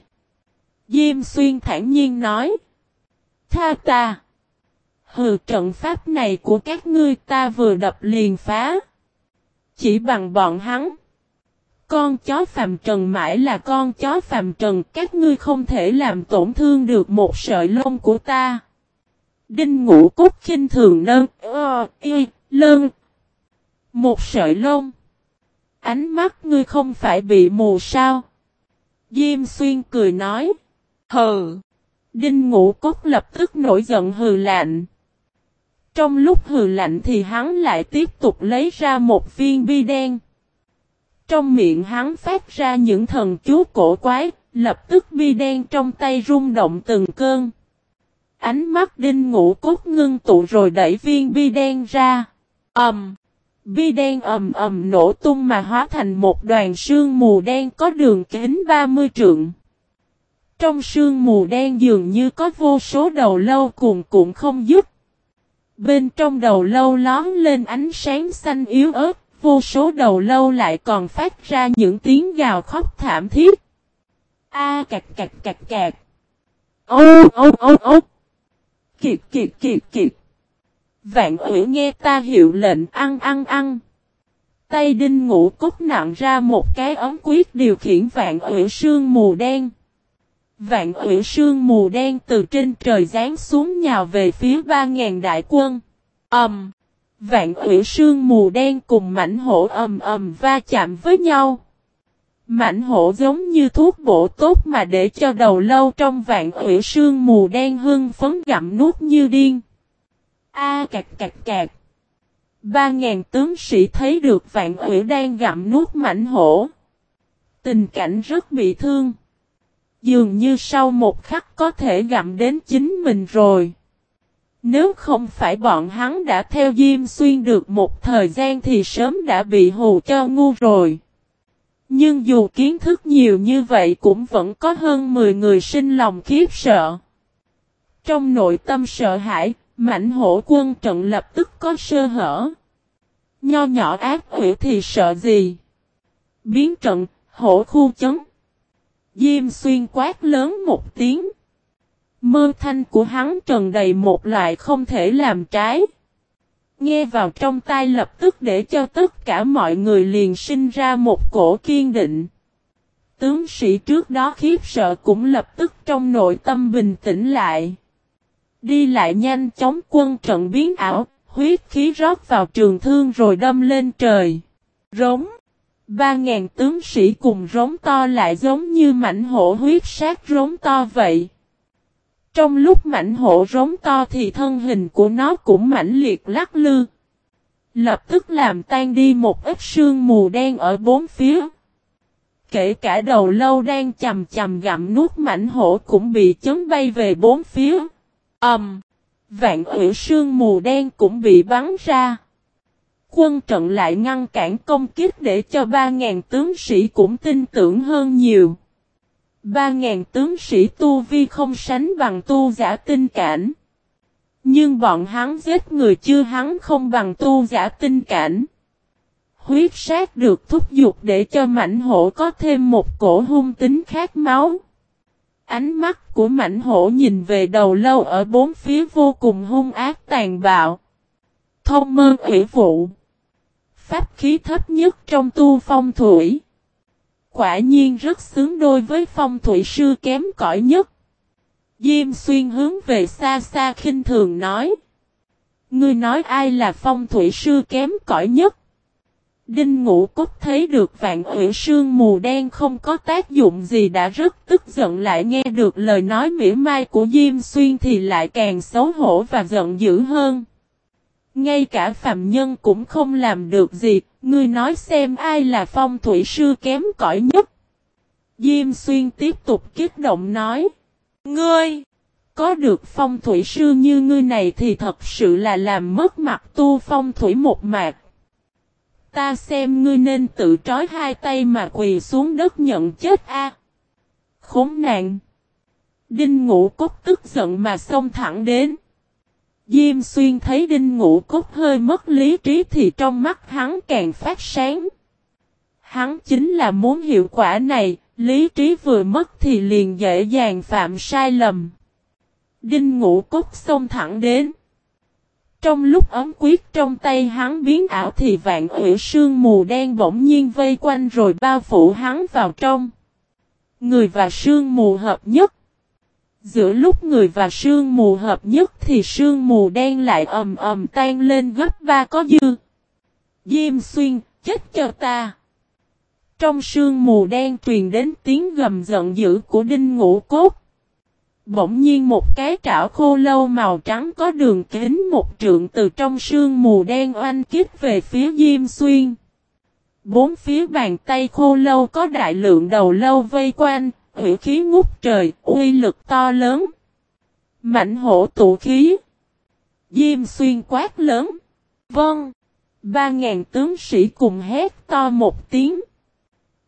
Diêm xuyên thản nhiên nói. Tha ta. Hừ trận pháp này của các ngươi ta vừa đập liền phá. Chỉ bằng bọn hắn. Con chó phàm trần mãi là con chó phàm trần, các ngươi không thể làm tổn thương được một sợi lông của ta. Đinh ngũ cốt khinh thường nâng, ơ, y, lơn, một sợi lông. Ánh mắt ngươi không phải bị mù sao? Diêm xuyên cười nói. Hừ. Đinh ngũ cốt lập tức nổi giận hừ lạnh. Trong lúc hừ lạnh thì hắn lại tiếp tục lấy ra một viên bi đen. Trong miệng hắn phát ra những thần chú cổ quái, lập tức bi đen trong tay rung động từng cơn. Ánh mắt đinh ngũ cốt ngưng tụ rồi đẩy viên bi đen ra. ầm, um, Bi đen ầm ầm nổ tung mà hóa thành một đoàn sương mù đen có đường kính 30 trượng. Trong sương mù đen dường như có vô số đầu lâu cuồn cuộn không dứt. Bên trong đầu lâu lón lên ánh sáng xanh yếu ớt, vô số đầu lâu lại còn phát ra những tiếng gào khóc thảm thiết. A cạc cạc cạc cạc. Ô ô ô ô. Kiệt kiệt kiệt kiệt. Vạn ủy nghe ta hiệu lệnh ăn ăn ăn. Tay đinh ngũ cúc nặng ra một cái ống quyết điều khiển vạn ủy sương mù đen. Vạn ủy sương mù đen từ trên trời giáng xuống nhào về phía ba ngàn đại quân. Ầm. Um, vạn ủy sương mù đen cùng mảnh hổ ầm ầm va chạm với nhau. Mảnh hổ giống như thuốc bổ tốt mà để cho đầu lâu trong vạn ủy sương mù đen hưng phấn gặm nuốt như điên. A cạc cạc cạc. Ba ngàn tướng sĩ thấy được vạn ủy đang gặm nuốt mảnh hổ. Tình cảnh rất bị thương. Dường như sau một khắc có thể gặm đến chính mình rồi. Nếu không phải bọn hắn đã theo Diêm Xuyên được một thời gian thì sớm đã bị hù cho ngu rồi. Nhưng dù kiến thức nhiều như vậy cũng vẫn có hơn 10 người sinh lòng khiếp sợ. Trong nội tâm sợ hãi, mảnh hổ quân trận lập tức có sơ hở. Nho nhỏ ác quỷ thì sợ gì? Biến trận, hổ khu chấn. Diêm xuyên quát lớn một tiếng. Mơ thanh của hắn trần đầy một loại không thể làm trái. Nghe vào trong tai lập tức để cho tất cả mọi người liền sinh ra một cổ kiên định. Tướng sĩ trước đó khiếp sợ cũng lập tức trong nội tâm bình tĩnh lại. Đi lại nhanh chóng quân trận biến ảo, huyết khí rót vào trường thương rồi đâm lên trời. Rống. Ba ngàn tướng sĩ cùng rống to lại giống như mảnh hổ huyết sát rống to vậy. Trong lúc mảnh hổ rống to thì thân hình của nó cũng mãnh liệt lắc lư. Lập tức làm tan đi một ít sương mù đen ở bốn phía. Kể cả đầu lâu đang chầm chầm gặm nuốt mảnh hổ cũng bị chấn bay về bốn phía. Ẩm. Um, vạn ủy sương mù đen cũng bị bắn ra. Quân trận lại ngăn cản công kích để cho 3.000 tướng sĩ cũng tin tưởng hơn nhiều. 3.000 tướng sĩ tu vi không sánh bằng tu giả tinh cảnh. Nhưng bọn hắn giết người chưa hắn không bằng tu giả tinh cảnh. Huyết sát được thúc giục để cho mảnh hổ có thêm một cổ hung tính khát máu. Ánh mắt của mảnh hổ nhìn về đầu lâu ở bốn phía vô cùng hung ác tàn bạo. Thông mơ ủy vụ. Pháp khí thấp nhất trong tu phong thủy. Quả nhiên rất xứng đôi với phong thủy sư kém cỏi nhất. Diêm xuyên hướng về xa xa khinh thường nói. Ngươi nói ai là phong thủy sư kém cỏi nhất? Đinh Ngũ Cốt thấy được vạn ủy sương mù đen không có tác dụng gì đã rất tức giận lại nghe được lời nói mỉa mai của Diêm Xuyên thì lại càng xấu hổ và giận dữ hơn. Ngay cả phạm nhân cũng không làm được gì, ngươi nói xem ai là phong thủy sư kém cỏi nhất. Diêm Xuyên tiếp tục kích động nói. Ngươi! Có được phong thủy sư như ngươi này thì thật sự là làm mất mặt tu phong thủy một mạc. Ta xem ngươi nên tự trói hai tay mà quỳ xuống đất nhận chết a. Khốn nạn. Đinh ngũ cốt tức giận mà xông thẳng đến. Diêm xuyên thấy đinh ngũ cốt hơi mất lý trí thì trong mắt hắn càng phát sáng. Hắn chính là muốn hiệu quả này, lý trí vừa mất thì liền dễ dàng phạm sai lầm. Đinh ngũ cốt xông thẳng đến. Trong lúc ấm quyết trong tay hắn biến ảo thì vạn ủy sương mù đen bỗng nhiên vây quanh rồi bao phủ hắn vào trong. Người và sương mù hợp nhất. Giữa lúc người và sương mù hợp nhất thì sương mù đen lại ầm ầm tan lên gấp ba có dư. Diêm xuyên, chết cho ta. Trong sương mù đen truyền đến tiếng gầm giận dữ của đinh ngũ cốt. Bỗng nhiên một cái trảo khô lâu màu trắng có đường kính một trượng từ trong sương mù đen oanh kích về phía Diêm Xuyên. Bốn phía bàn tay khô lâu có đại lượng đầu lâu vây quanh, hủy khí ngút trời, uy lực to lớn. Mạnh hổ tụ khí. Diêm Xuyên quát lớn. Vâng. Ba ngàn tướng sĩ cùng hét to một tiếng.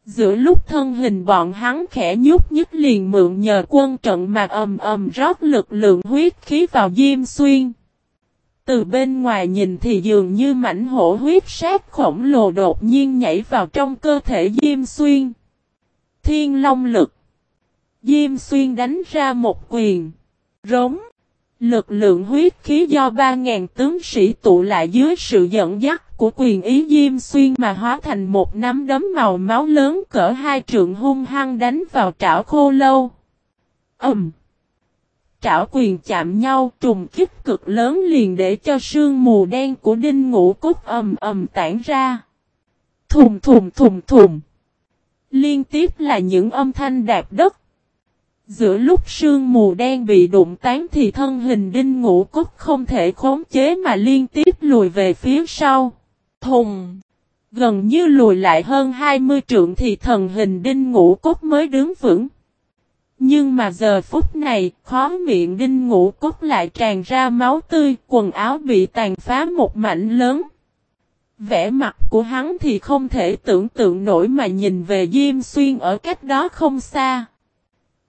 Giữa lúc thân hình bọn hắn khẽ nhúc nhích liền mượn nhờ quân trận mà ầm ầm rót lực lượng huyết khí vào Diêm Xuyên. Từ bên ngoài nhìn thì dường như mảnh hổ huyết sát khổng lồ đột nhiên nhảy vào trong cơ thể Diêm Xuyên. Thiên Long lực. Diêm Xuyên đánh ra một quyền. Rống. Lực lượng huyết khí do 3.000 tướng sĩ tụ lại dưới sự dẫn dắt của quyền ý Diêm Xuyên mà hóa thành một nắm đấm màu máu lớn cỡ hai trượng hung hăng đánh vào trảo khô lâu. Ẩm! Trảo quyền chạm nhau, trùng kích cực lớn liền để cho sương mù đen của đinh ngũ cốt ầm ầm tản ra. Thùng thùng thùng thùng! Liên tiếp là những âm thanh đạp đất. Giữa lúc sương mù đen bị đụng tán thì thân hình đinh ngũ cốt không thể khống chế mà liên tiếp lùi về phía sau. Thùng! Gần như lùi lại hơn 20 trượng thì thần hình đinh ngũ cốt mới đứng vững. Nhưng mà giờ phút này, khó miệng đinh ngũ cốt lại tràn ra máu tươi, quần áo bị tàn phá một mảnh lớn. Vẻ mặt của hắn thì không thể tưởng tượng nổi mà nhìn về Diêm Xuyên ở cách đó không xa.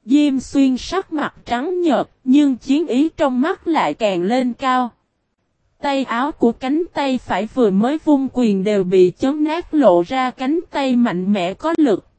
Diêm Xuyên sắc mặt trắng nhợt, nhưng chiến ý trong mắt lại càng lên cao. Tay áo của cánh tay phải vừa mới vung quyền đều bị chấm nát lộ ra cánh tay mạnh mẽ có lực.